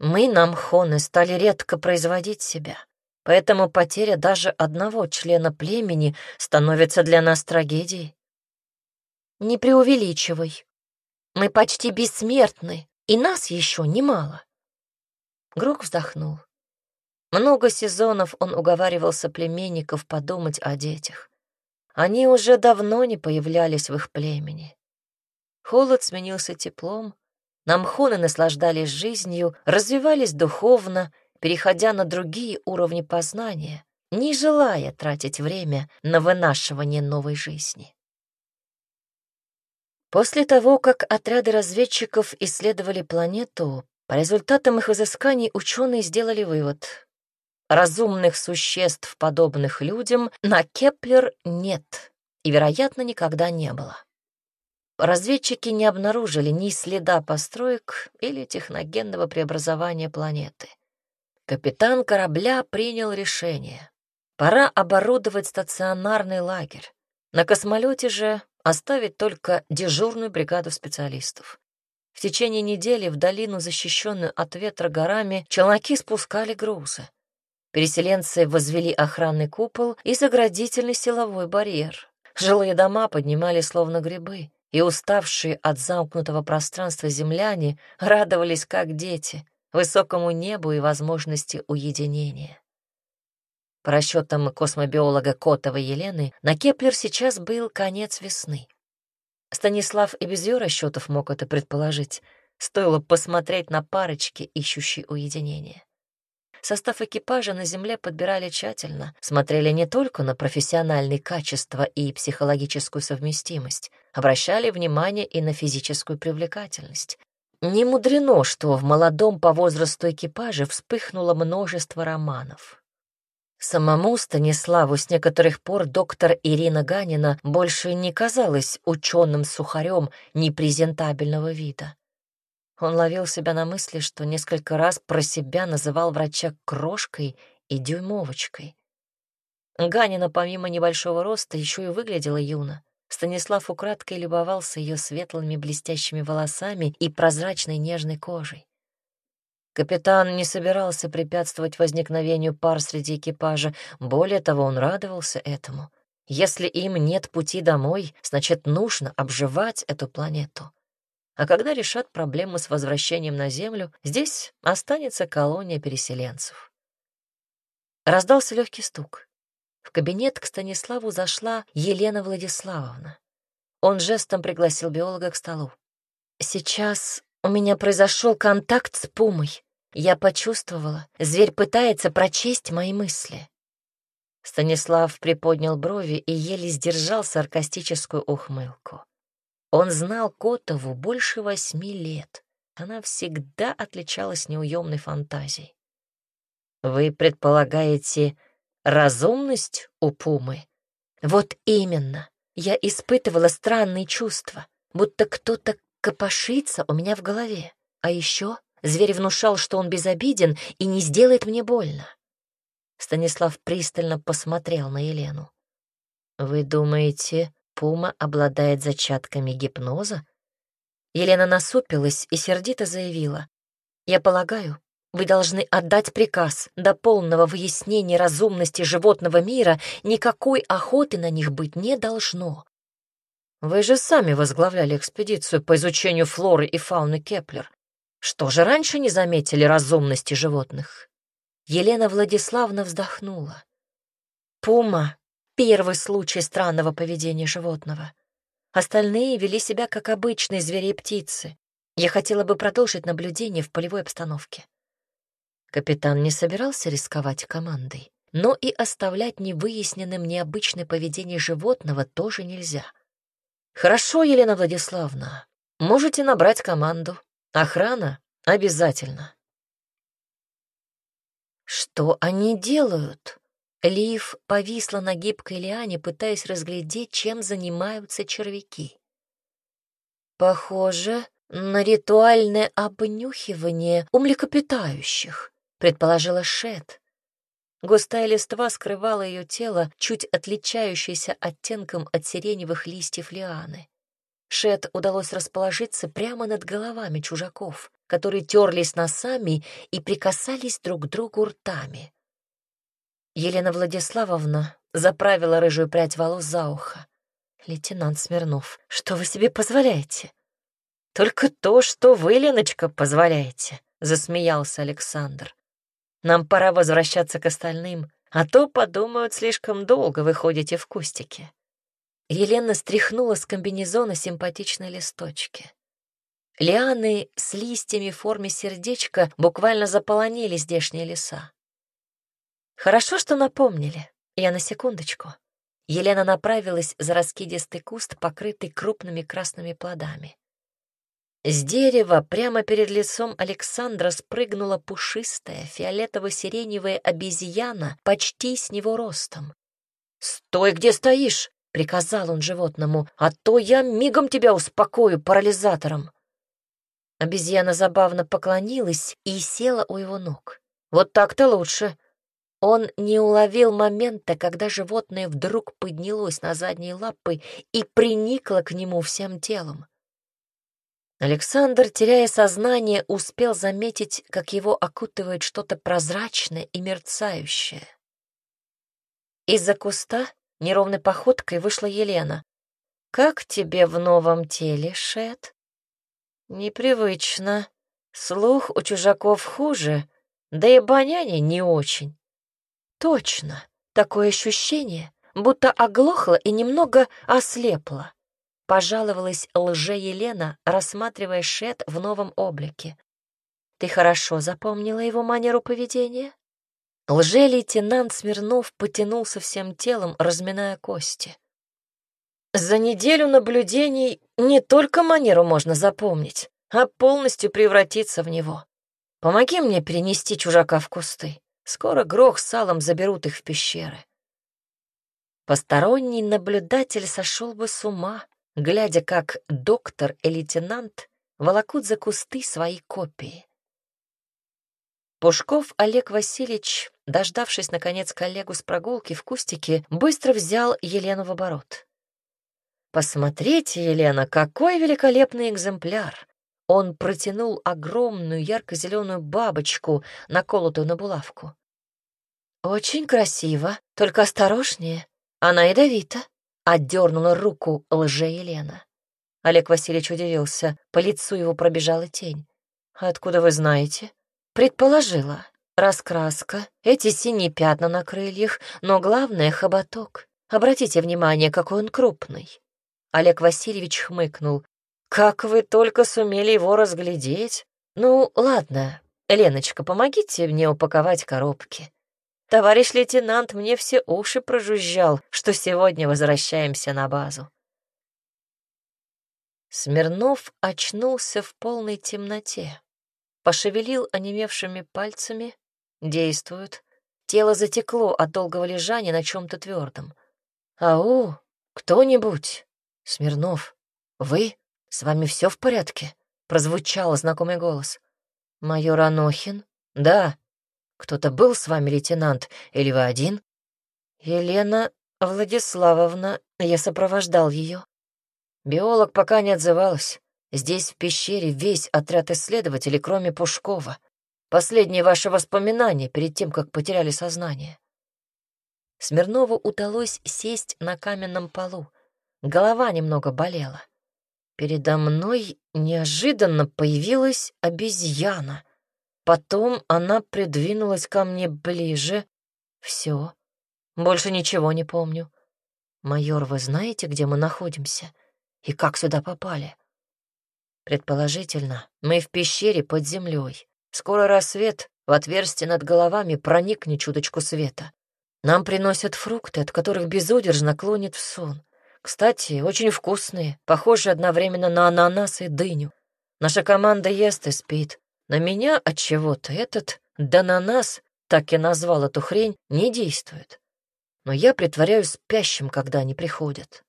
Мы, намхоны, стали редко производить себя, поэтому потеря даже одного члена племени становится для нас трагедией. Не преувеличивай. Мы почти бессмертны, и нас еще немало. Грок вздохнул. Много сезонов он уговаривал соплеменников подумать о детях. Они уже давно не появлялись в их племени. Холод сменился теплом, намхоны наслаждались жизнью, развивались духовно, переходя на другие уровни познания, не желая тратить время на вынашивание новой жизни. После того, как отряды разведчиков исследовали планету, по результатам их изысканий ученые сделали вывод. Разумных существ, подобных людям, на Кеплер нет и, вероятно, никогда не было. Разведчики не обнаружили ни следа построек или техногенного преобразования планеты. Капитан корабля принял решение. Пора оборудовать стационарный лагерь. На космолете же оставить только дежурную бригаду специалистов. В течение недели в долину, защищенную от ветра горами, челноки спускали грузы. Переселенцы возвели охранный купол и заградительный силовой барьер. Жилые дома поднимали словно грибы, и уставшие от замкнутого пространства земляне радовались, как дети, высокому небу и возможности уединения. По расчетам космобиолога Котовой Елены, на Кеплер сейчас был конец весны. Станислав и без ее расчетов мог это предположить. Стоило посмотреть на парочки, ищущие уединение. Состав экипажа на земле подбирали тщательно, смотрели не только на профессиональные качества и психологическую совместимость, обращали внимание и на физическую привлекательность. Не мудрено, что в молодом по возрасту экипаже вспыхнуло множество романов. Самому Станиславу с некоторых пор доктор Ирина Ганина больше не казалась ученым-сухарем непрезентабельного вида. Он ловил себя на мысли, что несколько раз про себя называл врача крошкой и дюймовочкой. Ганина, помимо небольшого роста, еще и выглядела юно. Станислав украдкой любовался ее светлыми блестящими волосами и прозрачной нежной кожей. Капитан не собирался препятствовать возникновению пар среди экипажа, более того, он радовался этому. Если им нет пути домой, значит, нужно обживать эту планету. А когда решат проблему с возвращением на Землю, здесь останется колония переселенцев. Раздался легкий стук. В кабинет к Станиславу зашла Елена Владиславовна. Он жестом пригласил биолога к столу. «Сейчас у меня произошел контакт с Пумой. Я почувствовала, зверь пытается прочесть мои мысли. Станислав приподнял брови и еле сдержал саркастическую ухмылку. Он знал Котову больше восьми лет. Она всегда отличалась неуемной фантазией. «Вы предполагаете разумность у Пумы?» «Вот именно. Я испытывала странные чувства, будто кто-то копошится у меня в голове. А еще Зверь внушал, что он безобиден и не сделает мне больно. Станислав пристально посмотрел на Елену. «Вы думаете, Пума обладает зачатками гипноза?» Елена насупилась и сердито заявила. «Я полагаю, вы должны отдать приказ. До полного выяснения разумности животного мира никакой охоты на них быть не должно. Вы же сами возглавляли экспедицию по изучению флоры и фауны Кеплер. Что же раньше не заметили разумности животных? Елена Владиславовна вздохнула. Пума — первый случай странного поведения животного. Остальные вели себя как обычные звери и птицы. Я хотела бы продолжить наблюдение в полевой обстановке. Капитан не собирался рисковать командой, но и оставлять невыясненным необычное поведение животного тоже нельзя. «Хорошо, Елена Владиславовна, можете набрать команду. Охрана обязательно. Что они делают? Лив повисла на гибкой лиане, пытаясь разглядеть, чем занимаются червяки. Похоже на ритуальное обнюхивание у млекопитающих, предположила Шет. Густая листва скрывала ее тело, чуть отличающееся оттенком от сиреневых листьев лианы. Шет удалось расположиться прямо над головами чужаков, которые терлись носами и прикасались друг к другу ртами. Елена Владиславовна заправила рыжую прядь волос за ухо. «Лейтенант Смирнов, что вы себе позволяете?» «Только то, что вы, Леночка, позволяете», — засмеялся Александр. «Нам пора возвращаться к остальным, а то подумают, слишком долго вы ходите в кустике». Елена стряхнула с комбинезона симпатичные листочки. Лианы с листьями в форме сердечка буквально заполонили здешние леса. Хорошо, что напомнили. Я на секундочку. Елена направилась за раскидистый куст, покрытый крупными красными плодами. С дерева прямо перед лицом Александра спрыгнула пушистая фиолетово-сиреневая обезьяна почти с него ростом. «Стой, где стоишь!» — приказал он животному, «а то я мигом тебя успокою парализатором». Обезьяна забавно поклонилась и села у его ног. «Вот так-то лучше. Он не уловил момента, когда животное вдруг поднялось на задние лапы и приникло к нему всем телом. Александр, теряя сознание, успел заметить, как его окутывает что-то прозрачное и мерцающее. Из-за куста неровной походкой вышла Елена. «Как тебе в новом теле, Шет?» «Непривычно. Слух у чужаков хуже, да и обоняние не очень». Точно, такое ощущение, будто оглохла и немного ослепла. Пожаловалась лже-Елена, рассматривая Шет в новом облике. Ты хорошо запомнила его манеру поведения? Лже-лейтенант Смирнов потянулся всем телом, разминая кости. За неделю наблюдений не только манеру можно запомнить, а полностью превратиться в него. Помоги мне перенести чужака в кусты. Скоро грох с салом заберут их в пещеры. Посторонний наблюдатель сошел бы с ума, глядя, как доктор и лейтенант волокут за кусты свои копии. Пушков Олег Васильевич, дождавшись, наконец, коллегу с прогулки в кустике, быстро взял Елену в оборот. «Посмотрите, Елена, какой великолепный экземпляр! Он протянул огромную ярко-зеленую бабочку, наколотую на булавку. «Очень красиво, только осторожнее. Она ядовита», — отдернула руку лже-Елена. Олег Васильевич удивился, по лицу его пробежала тень. «Откуда вы знаете?» «Предположила. Раскраска, эти синие пятна на крыльях, но главное — хоботок. Обратите внимание, какой он крупный». Олег Васильевич хмыкнул. Как вы только сумели его разглядеть? Ну, ладно, Леночка, помогите мне упаковать коробки. Товарищ лейтенант мне все уши прожужжал, что сегодня возвращаемся на базу. Смирнов очнулся в полной темноте. Пошевелил онемевшими пальцами. Действует. Тело затекло от долгого лежания на чем-то твердом. «Ау, кто-нибудь? Смирнов, вы?» «С вами все в порядке?» — прозвучал знакомый голос. «Майор Анохин?» «Да. Кто-то был с вами, лейтенант, или вы один?» «Елена Владиславовна, я сопровождал ее. Биолог пока не отзывалась. Здесь, в пещере, весь отряд исследователей, кроме Пушкова. Последние ваши воспоминания перед тем, как потеряли сознание». Смирнову удалось сесть на каменном полу. Голова немного болела. Передо мной неожиданно появилась обезьяна. Потом она придвинулась ко мне ближе. Все. Больше ничего не помню. Майор, вы знаете, где мы находимся? И как сюда попали? Предположительно, мы в пещере под землей. Скоро рассвет, в отверстие над головами проникнет чуточку света. Нам приносят фрукты, от которых безудержно клонит в сон. Кстати, очень вкусные, похожие одновременно на ананас и дыню. Наша команда ест и спит. На меня от чего-то этот дананас, так я назвал эту хрень, не действует. Но я притворяюсь спящим, когда они приходят.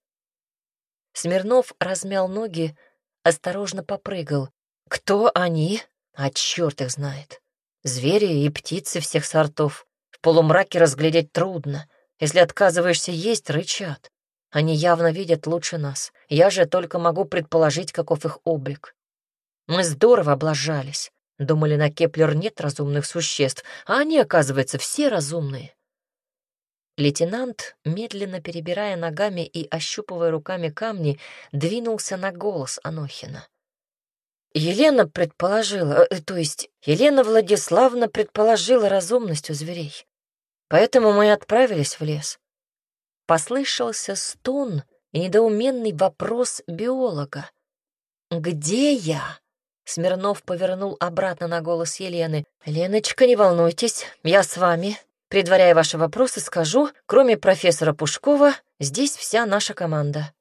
Смирнов размял ноги, осторожно попрыгал. Кто они? А черт их знает. Звери и птицы всех сортов. В полумраке разглядеть трудно. Если отказываешься есть, рычат. Они явно видят лучше нас. Я же только могу предположить, каков их облик. Мы здорово облажались. Думали, на Кеплер нет разумных существ, а они, оказывается, все разумные. Лейтенант, медленно перебирая ногами и ощупывая руками камни, двинулся на голос Анохина. Елена предположила, э, то есть Елена Владиславна предположила разумность у зверей. Поэтому мы отправились в лес. Послышался стон и недоуменный вопрос биолога. «Где я?» Смирнов повернул обратно на голос Елены. «Леночка, не волнуйтесь, я с вами. Предваряя ваши вопросы, скажу, кроме профессора Пушкова, здесь вся наша команда».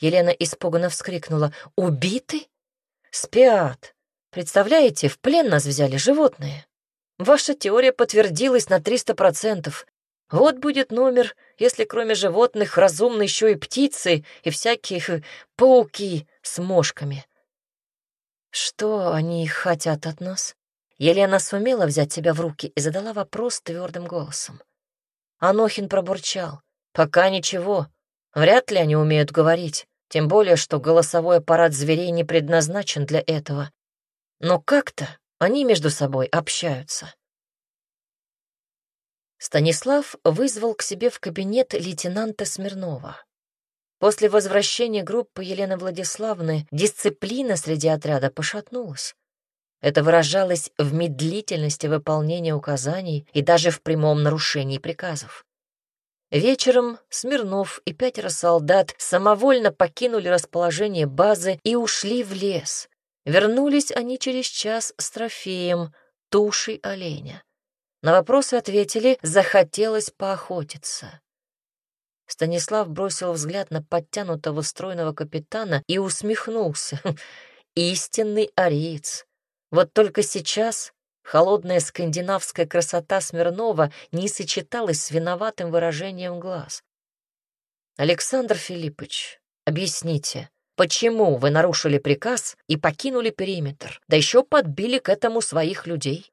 Елена испуганно вскрикнула. «Убиты? Спят. Представляете, в плен нас взяли животные. Ваша теория подтвердилась на триста процентов. Вот будет номер, если кроме животных разумны еще и птицы и всякие пауки с мошками. Что они хотят от нас? Елена сумела взять себя в руки и задала вопрос твердым голосом. Анохин пробурчал. «Пока ничего. Вряд ли они умеют говорить. Тем более, что голосовой аппарат зверей не предназначен для этого. Но как-то они между собой общаются. Станислав вызвал к себе в кабинет лейтенанта Смирнова. После возвращения группы Елены Владиславны дисциплина среди отряда пошатнулась. Это выражалось в медлительности выполнения указаний и даже в прямом нарушении приказов. Вечером Смирнов и пятеро солдат самовольно покинули расположение базы и ушли в лес. Вернулись они через час с трофеем — тушей оленя. На вопросы ответили «захотелось поохотиться». Станислав бросил взгляд на подтянутого стройного капитана и усмехнулся. Истинный ариец. Вот только сейчас Холодная скандинавская красота Смирнова не сочеталась с виноватым выражением глаз. «Александр Филиппович, объясните, почему вы нарушили приказ и покинули периметр, да еще подбили к этому своих людей?»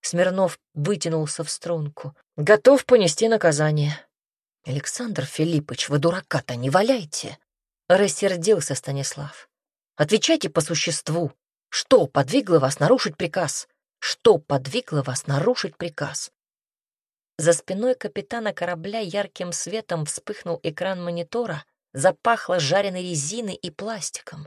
Смирнов вытянулся в струнку. «Готов понести наказание». «Александр Филиппович, вы дурака-то не валяйте!» Рассердился Станислав. «Отвечайте по существу. Что подвигло вас нарушить приказ? Что подвигло вас нарушить приказ? За спиной капитана корабля ярким светом вспыхнул экран монитора, запахло жареной резиной и пластиком.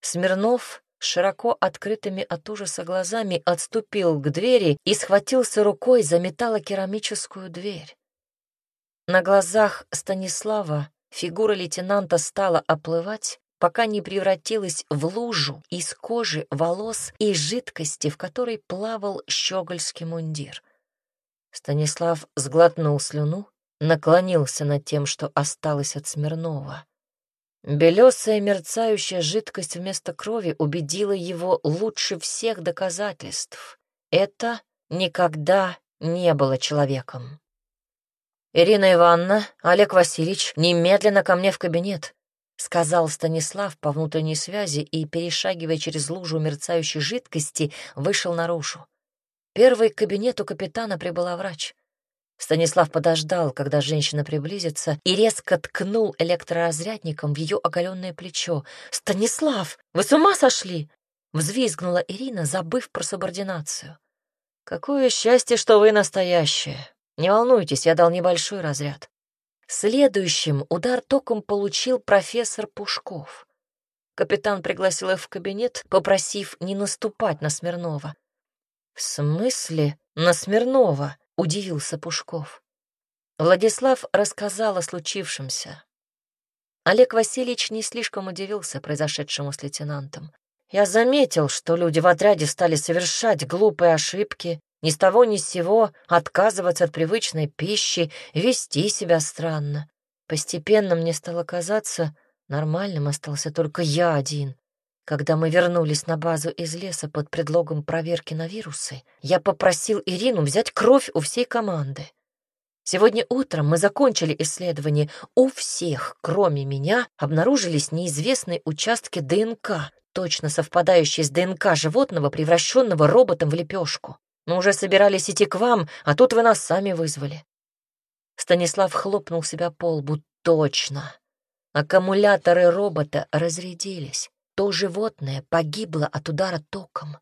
Смирнов широко открытыми от ужаса глазами отступил к двери и схватился рукой за металлокерамическую дверь. На глазах Станислава фигура лейтенанта стала оплывать, пока не превратилась в лужу из кожи, волос и жидкости, в которой плавал щегольский мундир. Станислав сглотнул слюну, наклонился над тем, что осталось от Смирнова. Белесая мерцающая жидкость вместо крови убедила его лучше всех доказательств. Это никогда не было человеком. «Ирина Ивановна, Олег Васильевич, немедленно ко мне в кабинет сказал Станислав по внутренней связи и, перешагивая через лужу мерцающей жидкости, вышел наружу. Первый к кабинету капитана прибыла врач. Станислав подождал, когда женщина приблизится, и резко ткнул электроразрядником в ее оголенное плечо. «Станислав, вы с ума сошли?» — взвизгнула Ирина, забыв про субординацию. «Какое счастье, что вы настоящая. Не волнуйтесь, я дал небольшой разряд. Следующим удар током получил профессор Пушков. Капитан пригласил их в кабинет, попросив не наступать на Смирнова. «В смысле на Смирнова?» — удивился Пушков. Владислав рассказал о случившемся. Олег Васильевич не слишком удивился произошедшему с лейтенантом. «Я заметил, что люди в отряде стали совершать глупые ошибки, ни с того ни с сего отказываться от привычной пищи, вести себя странно. Постепенно мне стало казаться, нормальным остался только я один. Когда мы вернулись на базу из леса под предлогом проверки на вирусы, я попросил Ирину взять кровь у всей команды. Сегодня утром мы закончили исследование. У всех, кроме меня, обнаружились неизвестные участки ДНК, точно совпадающие с ДНК животного, превращенного роботом в лепешку. Мы уже собирались идти к вам, а тут вы нас сами вызвали». Станислав хлопнул себя по лбу. «Точно. Аккумуляторы робота разрядились. То животное погибло от удара током.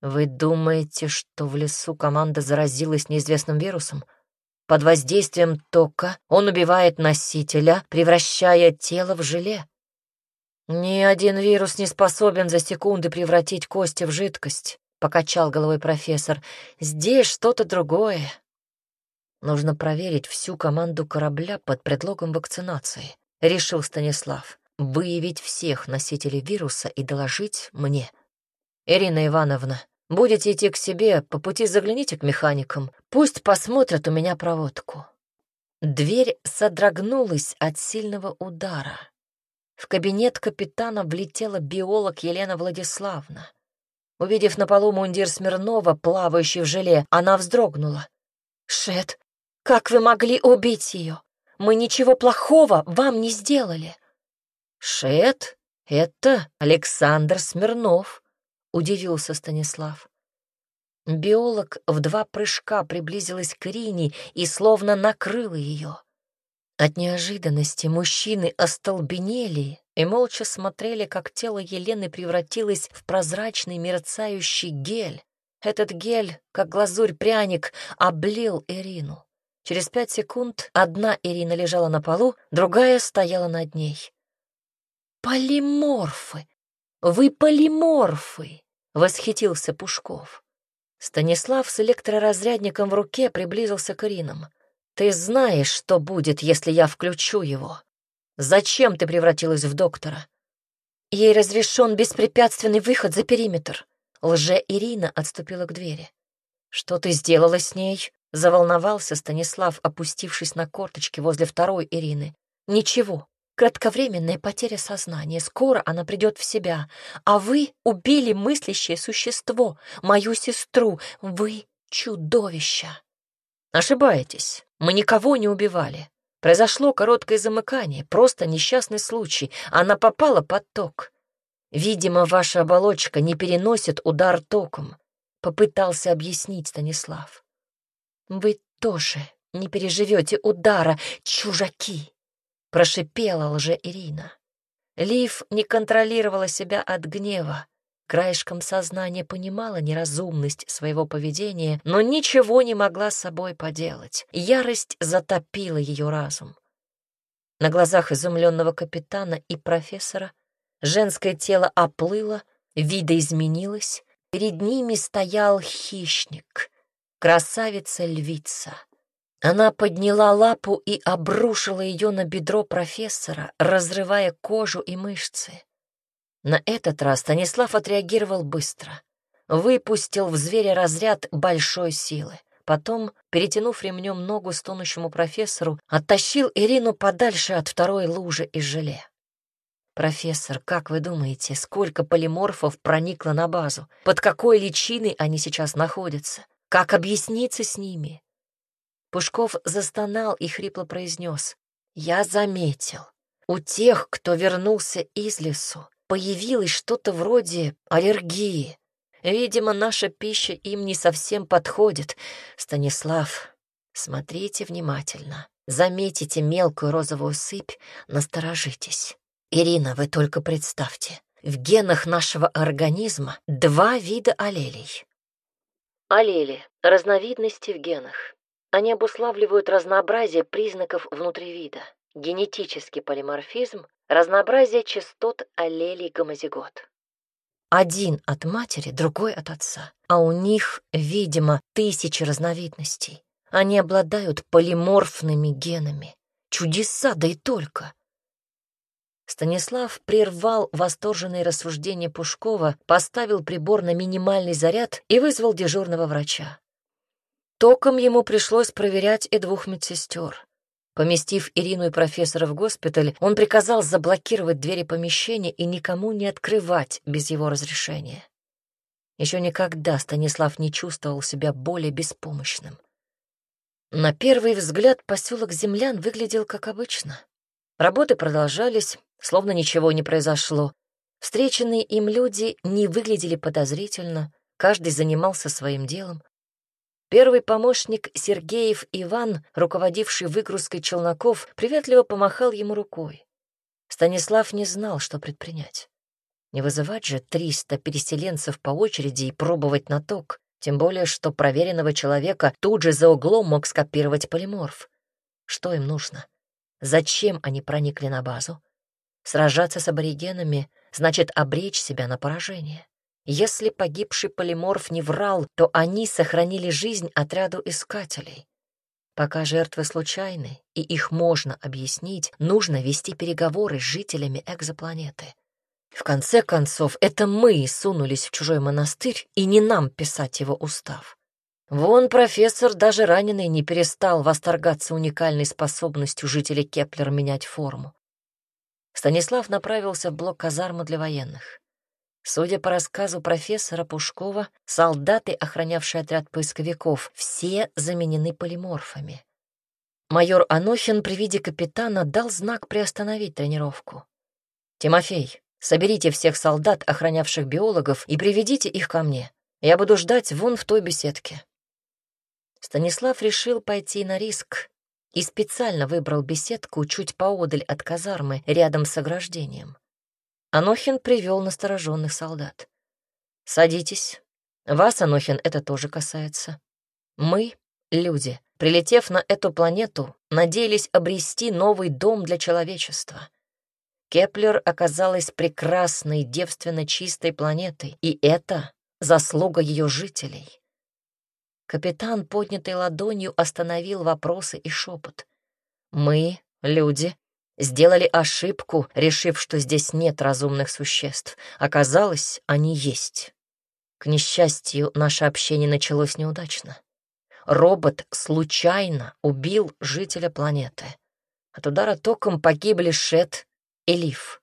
Вы думаете, что в лесу команда заразилась неизвестным вирусом? Под воздействием тока он убивает носителя, превращая тело в желе. Ни один вирус не способен за секунды превратить кости в жидкость, покачал головой профессор. Здесь что-то другое. Нужно проверить всю команду корабля под предлогом вакцинации, решил Станислав. Выявить всех носителей вируса и доложить мне. Ирина Ивановна, Будете идти к себе, по пути загляните к механикам. Пусть посмотрят у меня проводку». Дверь содрогнулась от сильного удара. В кабинет капитана влетела биолог Елена Владиславна. Увидев на полу мундир Смирнова, плавающий в желе, она вздрогнула. «Шет, как вы могли убить ее? Мы ничего плохого вам не сделали». «Шет, это Александр Смирнов», — удивился Станислав. Биолог в два прыжка приблизилась к Ирине и словно накрыла ее. От неожиданности мужчины остолбенели и молча смотрели, как тело Елены превратилось в прозрачный мерцающий гель. Этот гель, как глазурь-пряник, облил Ирину. Через пять секунд одна Ирина лежала на полу, другая стояла над ней. «Полиморфы! «Вы полиморфы!» — восхитился Пушков. Станислав с электроразрядником в руке приблизился к Иринам. «Ты знаешь, что будет, если я включу его? Зачем ты превратилась в доктора?» «Ей разрешен беспрепятственный выход за периметр». Лже-Ирина отступила к двери. «Что ты сделала с ней?» — заволновался Станислав, опустившись на корточки возле второй Ирины. «Ничего. Кратковременная потеря сознания. Скоро она придет в себя. А вы убили мыслящее существо, мою сестру. Вы чудовище. Ошибаетесь. Мы никого не убивали. Произошло короткое замыкание, просто несчастный случай. Она попала под ток. Видимо, ваша оболочка не переносит удар током, попытался объяснить Станислав. Вы тоже не переживете удара, чужаки прошипела лже-Ирина. Лив не контролировала себя от гнева. Краешком сознания понимала неразумность своего поведения, но ничего не могла с собой поделать. Ярость затопила ее разум. На глазах изумленного капитана и профессора женское тело оплыло, видоизменилось. Перед ними стоял хищник, красавица-львица. Она подняла лапу и обрушила ее на бедро профессора, разрывая кожу и мышцы. На этот раз Станислав отреагировал быстро. Выпустил в зверя разряд большой силы. Потом, перетянув ремнем ногу стонущему профессору, оттащил Ирину подальше от второй лужи из желе. «Профессор, как вы думаете, сколько полиморфов проникло на базу? Под какой личиной они сейчас находятся? Как объясниться с ними? Пушков застонал и хрипло произнес. «Я заметил. У тех, кто вернулся из лесу, появилось что-то вроде аллергии. Видимо, наша пища им не совсем подходит. Станислав, смотрите внимательно. Заметите мелкую розовую сыпь, насторожитесь. Ирина, вы только представьте, в генах нашего организма два вида аллелей. Аллели — разновидности в генах. Они обуславливают разнообразие признаков внутри вида, генетический полиморфизм, разнообразие частот аллелей гомозигот. Один от матери, другой от отца. А у них, видимо, тысячи разновидностей. Они обладают полиморфными генами. Чудеса, да и только. Станислав прервал восторженные рассуждения Пушкова, поставил прибор на минимальный заряд и вызвал дежурного врача. Током ему пришлось проверять и двух медсестер. Поместив Ирину и профессора в госпиталь, он приказал заблокировать двери помещения и никому не открывать без его разрешения. Еще никогда Станислав не чувствовал себя более беспомощным. На первый взгляд поселок землян выглядел как обычно. Работы продолжались, словно ничего не произошло. Встреченные им люди не выглядели подозрительно, каждый занимался своим делом. Первый помощник Сергеев Иван, руководивший выгрузкой челноков, приветливо помахал ему рукой. Станислав не знал, что предпринять. Не вызывать же триста переселенцев по очереди и пробовать на ток, тем более, что проверенного человека тут же за углом мог скопировать полиморф. Что им нужно? Зачем они проникли на базу? Сражаться с аборигенами значит обречь себя на поражение. Если погибший полиморф не врал, то они сохранили жизнь отряду искателей. Пока жертвы случайны, и их можно объяснить, нужно вести переговоры с жителями экзопланеты. В конце концов, это мы сунулись в чужой монастырь, и не нам писать его устав. Вон профессор, даже раненый, не перестал восторгаться уникальной способностью жителей Кеплер менять форму. Станислав направился в блок казармы для военных. Судя по рассказу профессора Пушкова, солдаты, охранявшие отряд поисковиков, все заменены полиморфами. Майор Анохин при виде капитана дал знак приостановить тренировку. «Тимофей, соберите всех солдат, охранявших биологов, и приведите их ко мне. Я буду ждать вон в той беседке». Станислав решил пойти на риск и специально выбрал беседку чуть поодаль от казармы, рядом с ограждением. Анохин привел настороженных солдат. «Садитесь. Вас, Анохин, это тоже касается. Мы, люди, прилетев на эту планету, надеялись обрести новый дом для человечества. Кеплер оказалась прекрасной, девственно чистой планетой, и это заслуга ее жителей. Капитан, поднятой ладонью, остановил вопросы и шепот. «Мы, люди, сделали ошибку, решив, что здесь нет разумных существ. Оказалось, они есть. К несчастью, наше общение началось неудачно. Робот случайно убил жителя планеты. От удара током погибли Шет и Лив.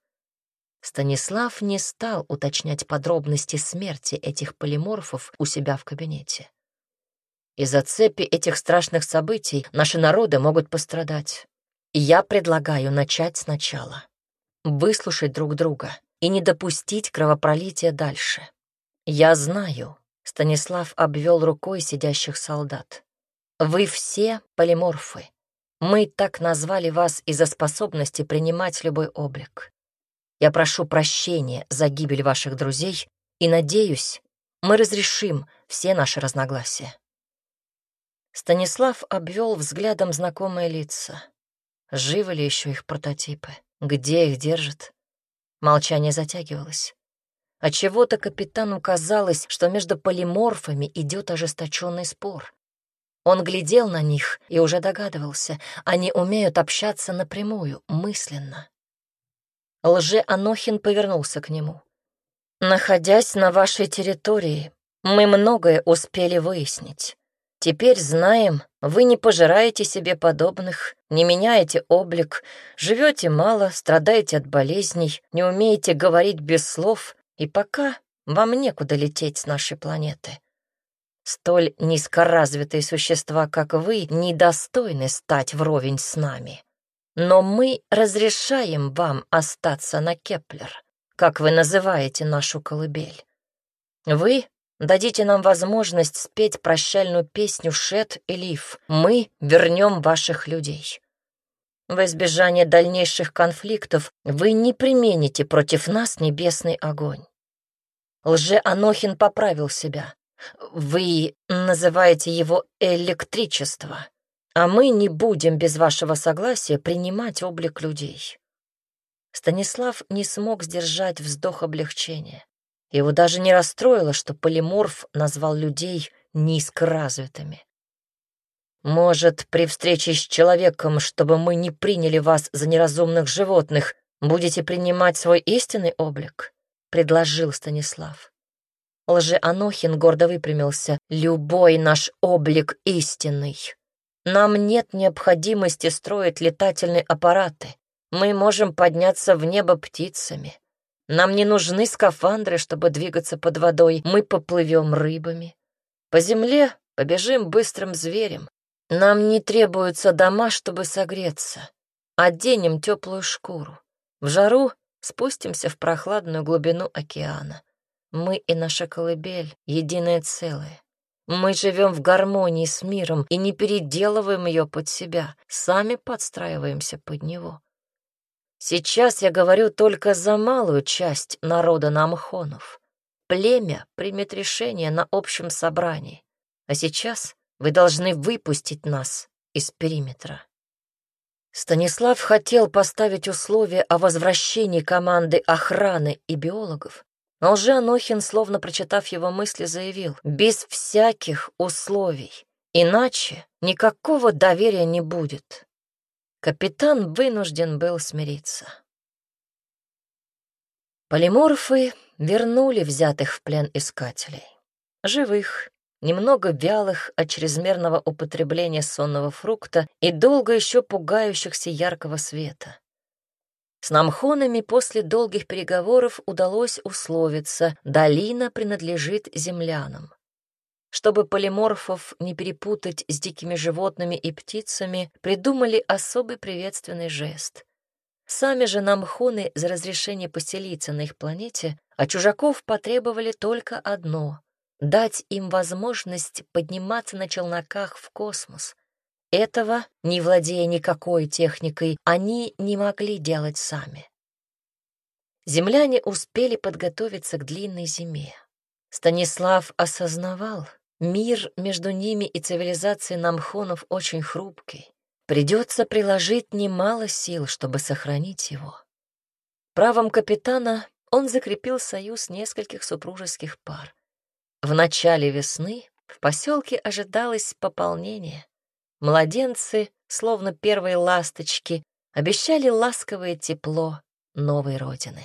Станислав не стал уточнять подробности смерти этих полиморфов у себя в кабинете. Из-за цепи этих страшных событий наши народы могут пострадать. Я предлагаю начать сначала. Выслушать друг друга и не допустить кровопролития дальше. Я знаю, Станислав обвел рукой сидящих солдат. Вы все полиморфы. Мы так назвали вас из-за способности принимать любой облик. Я прошу прощения за гибель ваших друзей и надеюсь, мы разрешим все наши разногласия. Станислав обвел взглядом знакомые лица. Живы ли еще их прототипы? Где их держат? Молчание затягивалось. Отчего-то капитану казалось, что между полиморфами идет ожесточенный спор. Он глядел на них и уже догадывался, они умеют общаться напрямую, мысленно. Лже-Анохин повернулся к нему. «Находясь на вашей территории, мы многое успели выяснить. Теперь знаем, вы не пожираете себе подобных, не меняете облик, живете мало, страдаете от болезней, не умеете говорить без слов, и пока вам некуда лететь с нашей планеты. Столь низкоразвитые существа, как вы, недостойны стать вровень с нами. Но мы разрешаем вам остаться на Кеплер, как вы называете нашу колыбель. Вы Дадите нам возможность спеть прощальную песню Шет и Лив. Мы вернем ваших людей. Во избежание дальнейших конфликтов вы не примените против нас небесный огонь. Лже-Анохин поправил себя. Вы называете его электричество, а мы не будем без вашего согласия принимать облик людей. Станислав не смог сдержать вздох облегчения. Его даже не расстроило, что полиморф назвал людей низкоразвитыми. «Может, при встрече с человеком, чтобы мы не приняли вас за неразумных животных, будете принимать свой истинный облик?» — предложил Станислав. Лже-Анохин гордо выпрямился. «Любой наш облик истинный. Нам нет необходимости строить летательные аппараты. Мы можем подняться в небо птицами. Нам не нужны скафандры, чтобы двигаться под водой. Мы поплывем рыбами. По земле побежим быстрым зверем. Нам не требуются дома, чтобы согреться. Оденем теплую шкуру. В жару спустимся в прохладную глубину океана. Мы и наша колыбель — единое целое. Мы живем в гармонии с миром и не переделываем ее под себя, сами подстраиваемся под него. Сейчас я говорю только за малую часть народа Намхонов. Племя примет решение на общем собрании, а сейчас вы должны выпустить нас из периметра. Станислав хотел поставить условие о возвращении команды охраны и биологов, но Лжеанохин, словно прочитав его мысли, заявил «без всяких условий, иначе никакого доверия не будет». Капитан вынужден был смириться. Полиморфы вернули взятых в плен искателей. Живых, немного вялых от чрезмерного употребления сонного фрукта и долго еще пугающихся яркого света. С намхонами после долгих переговоров удалось условиться, долина принадлежит землянам. Чтобы полиморфов не перепутать с дикими животными и птицами, придумали особый приветственный жест. Сами же намхоны за разрешение поселиться на их планете, а чужаков потребовали только одно — дать им возможность подниматься на челноках в космос. Этого, не владея никакой техникой, они не могли делать сами. Земляне успели подготовиться к длинной зиме. Станислав осознавал, Мир между ними и цивилизацией намхонов очень хрупкий. Придется приложить немало сил, чтобы сохранить его. Правом капитана он закрепил союз нескольких супружеских пар. В начале весны в поселке ожидалось пополнение. Младенцы, словно первые ласточки, обещали ласковое тепло новой родины.